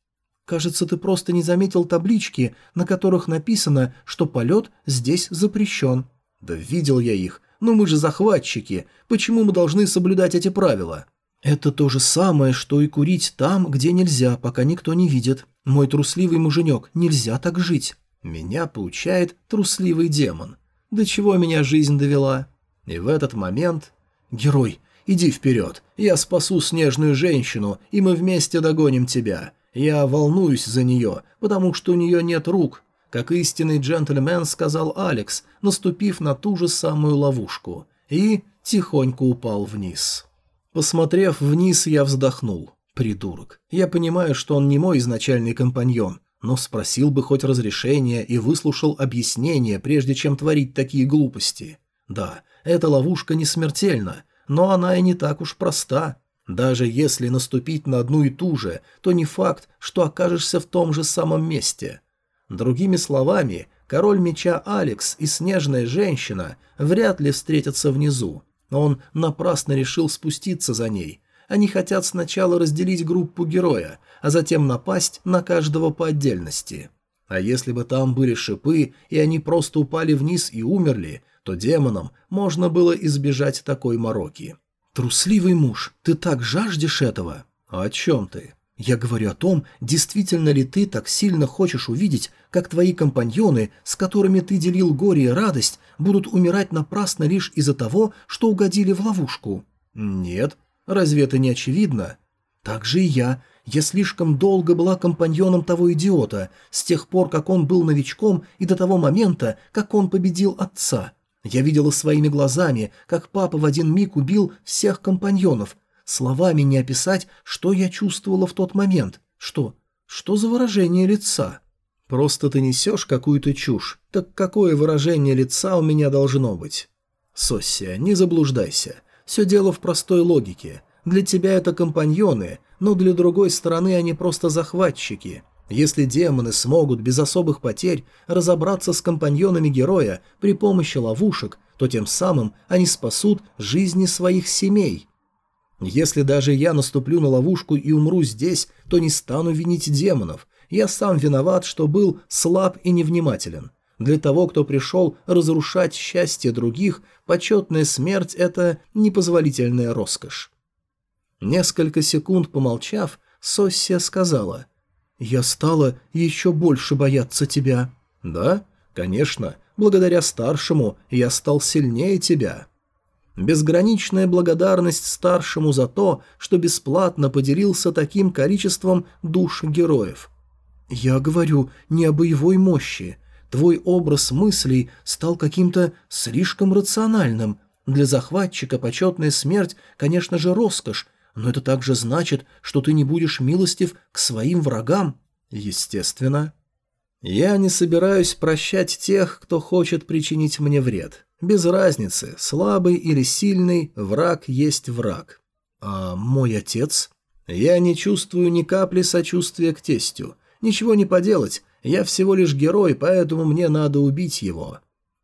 Кажется, ты просто не заметил таблички, на которых написано, что полет здесь запрещен. Да видел я их. Но мы же захватчики. Почему мы должны соблюдать эти правила? Это то же самое, что и курить там, где нельзя, пока никто не видит. Мой трусливый муженек, нельзя так жить. Меня поучает трусливый демон. До чего меня жизнь довела? И в этот момент... Герой, иди вперед. Я спасу снежную женщину, и мы вместе догоним тебя. Я волнуюсь за нее, потому что у нее нет рук. Как истинный джентльмен сказал Алекс, наступив на ту же самую ловушку. И тихонько упал вниз. Посмотрев вниз, я вздохнул. Придурок. Я понимаю, что он не мой изначальный компаньон, но спросил бы хоть разрешения и выслушал объяснение, прежде чем творить такие глупости. Да, эта ловушка не смертельна, но она и не так уж проста. Даже если наступить на одну и ту же, то не факт, что окажешься в том же самом месте. Другими словами, король меча Алекс и снежная женщина вряд ли встретятся внизу. Он напрасно решил спуститься за ней. Они хотят сначала разделить группу героя, а затем напасть на каждого по отдельности. А если бы там были шипы, и они просто упали вниз и умерли, то демонам можно было избежать такой мороки. «Трусливый муж, ты так жаждешь этого?» «О чем ты?» «Я говорю о том, действительно ли ты так сильно хочешь увидеть, как твои компаньоны, с которыми ты делил горе и радость, будут умирать напрасно лишь из-за того, что угодили в ловушку?» «Нет. Разве это не очевидно?» «Так же и я. Я слишком долго была компаньоном того идиота, с тех пор, как он был новичком и до того момента, как он победил отца. Я видела своими глазами, как папа в один миг убил всех компаньонов. Словами не описать, что я чувствовала в тот момент. Что? Что за выражение лица? Просто ты несешь какую-то чушь. Так какое выражение лица у меня должно быть? Соссия, не заблуждайся. Все дело в простой логике. Для тебя это компаньоны, но для другой стороны они просто захватчики. Если демоны смогут без особых потерь разобраться с компаньонами героя при помощи ловушек, то тем самым они спасут жизни своих семей. Если даже я наступлю на ловушку и умру здесь, то не стану винить демонов. Я сам виноват, что был слаб и невнимателен. Для того, кто пришел разрушать счастье других, почетная смерть – это непозволительная роскошь. Несколько секунд помолчав, Соссия сказала, «Я стала еще больше бояться тебя». «Да? Конечно. Благодаря старшему я стал сильнее тебя». Безграничная благодарность старшему за то, что бесплатно поделился таким количеством душ героев. «Я говорю не о боевой мощи. Твой образ мыслей стал каким-то слишком рациональным. Для захватчика почетная смерть, конечно же, роскошь, но это также значит, что ты не будешь милостив к своим врагам. Естественно. Я не собираюсь прощать тех, кто хочет причинить мне вред. Без разницы, слабый или сильный, враг есть враг. А мой отец? Я не чувствую ни капли сочувствия к тестю. Ничего не поделать, я всего лишь герой, поэтому мне надо убить его.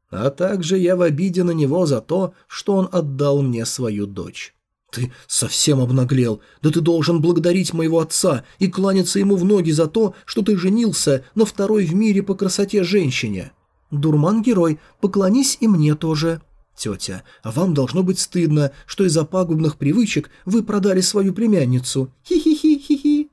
А также я в обиде на него за то, что он отдал мне свою дочь. «Ты совсем обнаглел. Да ты должен благодарить моего отца и кланяться ему в ноги за то, что ты женился на второй в мире по красоте женщине». «Дурман-герой, поклонись и мне тоже». «Тетя, вам должно быть стыдно, что из-за пагубных привычек вы продали свою племянницу. Хи-хи-хи-хи-хи».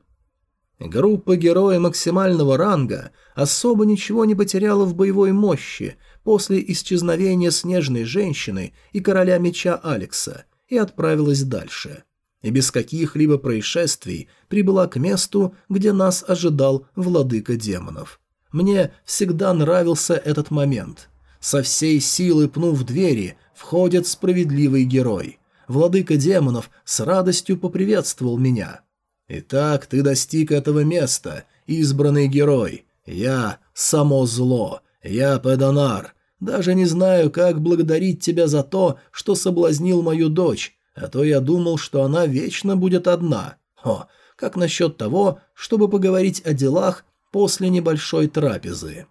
Группа героя максимального ранга особо ничего не потеряла в боевой мощи после исчезновения снежной женщины и короля меча Алекса и отправилась дальше. И без каких-либо происшествий прибыла к месту, где нас ожидал владыка демонов. Мне всегда нравился этот момент. Со всей силы пнув двери, входит справедливый герой. Владыка демонов с радостью поприветствовал меня. «Итак, ты достиг этого места, избранный герой. Я — само зло. Я Педонар. Даже не знаю, как благодарить тебя за то, что соблазнил мою дочь, а то я думал, что она вечно будет одна. О, как насчет того, чтобы поговорить о делах после небольшой трапезы.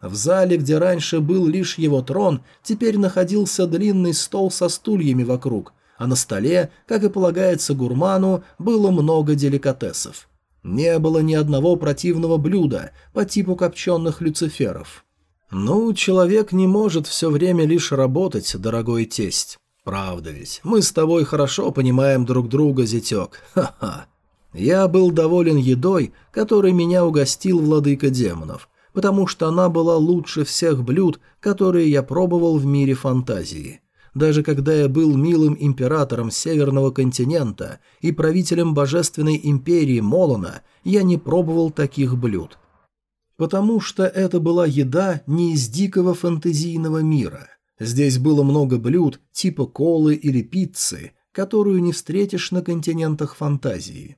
В зале, где раньше был лишь его трон, теперь находился длинный стол со стульями вокруг, а на столе, как и полагается гурману, было много деликатесов. Не было ни одного противного блюда по типу копченых люциферов. «Ну, человек не может все время лишь работать, дорогой тесть. Правда ведь, мы с тобой хорошо понимаем друг друга, зятек. Ха-ха». Я был доволен едой, которой меня угостил владыка демонов, потому что она была лучше всех блюд, которые я пробовал в мире фантазии. Даже когда я был милым императором Северного континента и правителем Божественной империи Молона, я не пробовал таких блюд. Потому что это была еда не из дикого фантазийного мира. Здесь было много блюд типа колы или пиццы, которую не встретишь на континентах фантазии.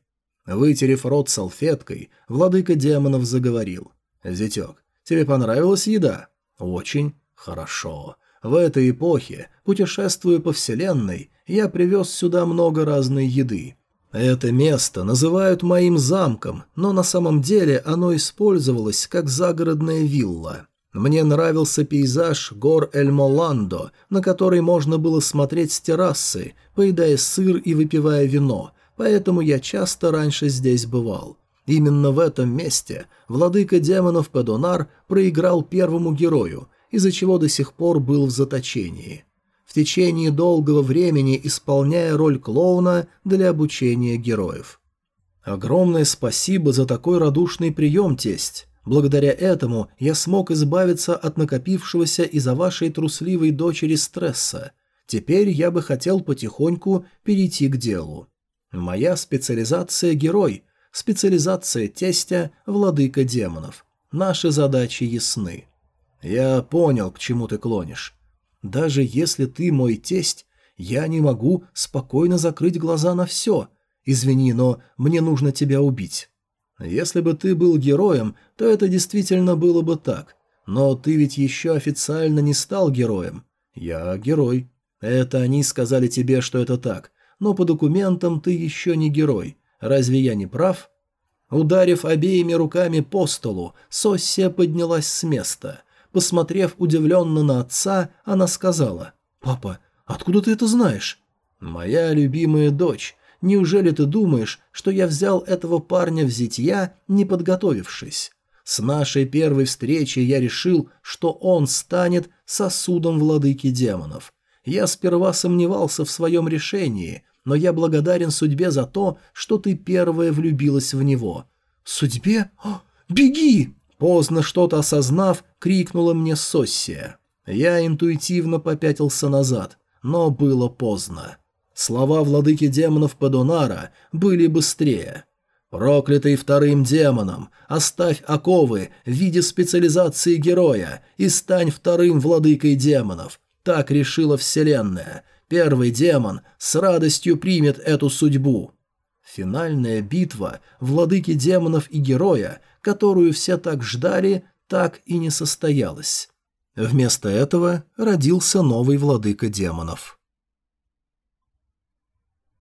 Вытерев рот салфеткой, владыка демонов заговорил. «Зятек, тебе понравилась еда?» «Очень хорошо. В этой эпохе, путешествуя по вселенной, я привез сюда много разной еды. Это место называют моим замком, но на самом деле оно использовалось как загородная вилла. Мне нравился пейзаж гор Эль-Моландо, на который можно было смотреть с террасы, поедая сыр и выпивая вино, поэтому я часто раньше здесь бывал. Именно в этом месте владыка демонов Педонар проиграл первому герою – из-за чего до сих пор был в заточении. В течение долгого времени исполняя роль клоуна для обучения героев. Огромное спасибо за такой радушный прием, тесть. Благодаря этому я смог избавиться от накопившегося из-за вашей трусливой дочери стресса. Теперь я бы хотел потихоньку перейти к делу. Моя специализация – герой, специализация тестя – владыка демонов. Наши задачи ясны. «Я понял, к чему ты клонишь. Даже если ты мой тесть, я не могу спокойно закрыть глаза на все. Извини, но мне нужно тебя убить. Если бы ты был героем, то это действительно было бы так. Но ты ведь еще официально не стал героем. Я герой. Это они сказали тебе, что это так. Но по документам ты еще не герой. Разве я не прав?» Ударив обеими руками по столу, Соссия поднялась с места – Посмотрев удивленно на отца, она сказала, «Папа, откуда ты это знаешь?» «Моя любимая дочь, неужели ты думаешь, что я взял этого парня в зятья, не подготовившись?» С нашей первой встречи я решил, что он станет сосудом владыки демонов. Я сперва сомневался в своем решении, но я благодарен судьбе за то, что ты первая влюбилась в него. «Судьбе? О, беги!» Поздно что-то осознав, крикнула мне Соссия. Я интуитивно попятился назад, но было поздно. Слова владыки демонов Падонара были быстрее. «Проклятый вторым демоном, оставь оковы в виде специализации героя и стань вторым владыкой демонов. Так решила Вселенная. Первый демон с радостью примет эту судьбу». Финальная битва владыки демонов и героя которую все так ждали, так и не состоялась. Вместо этого родился новый владыка демонов.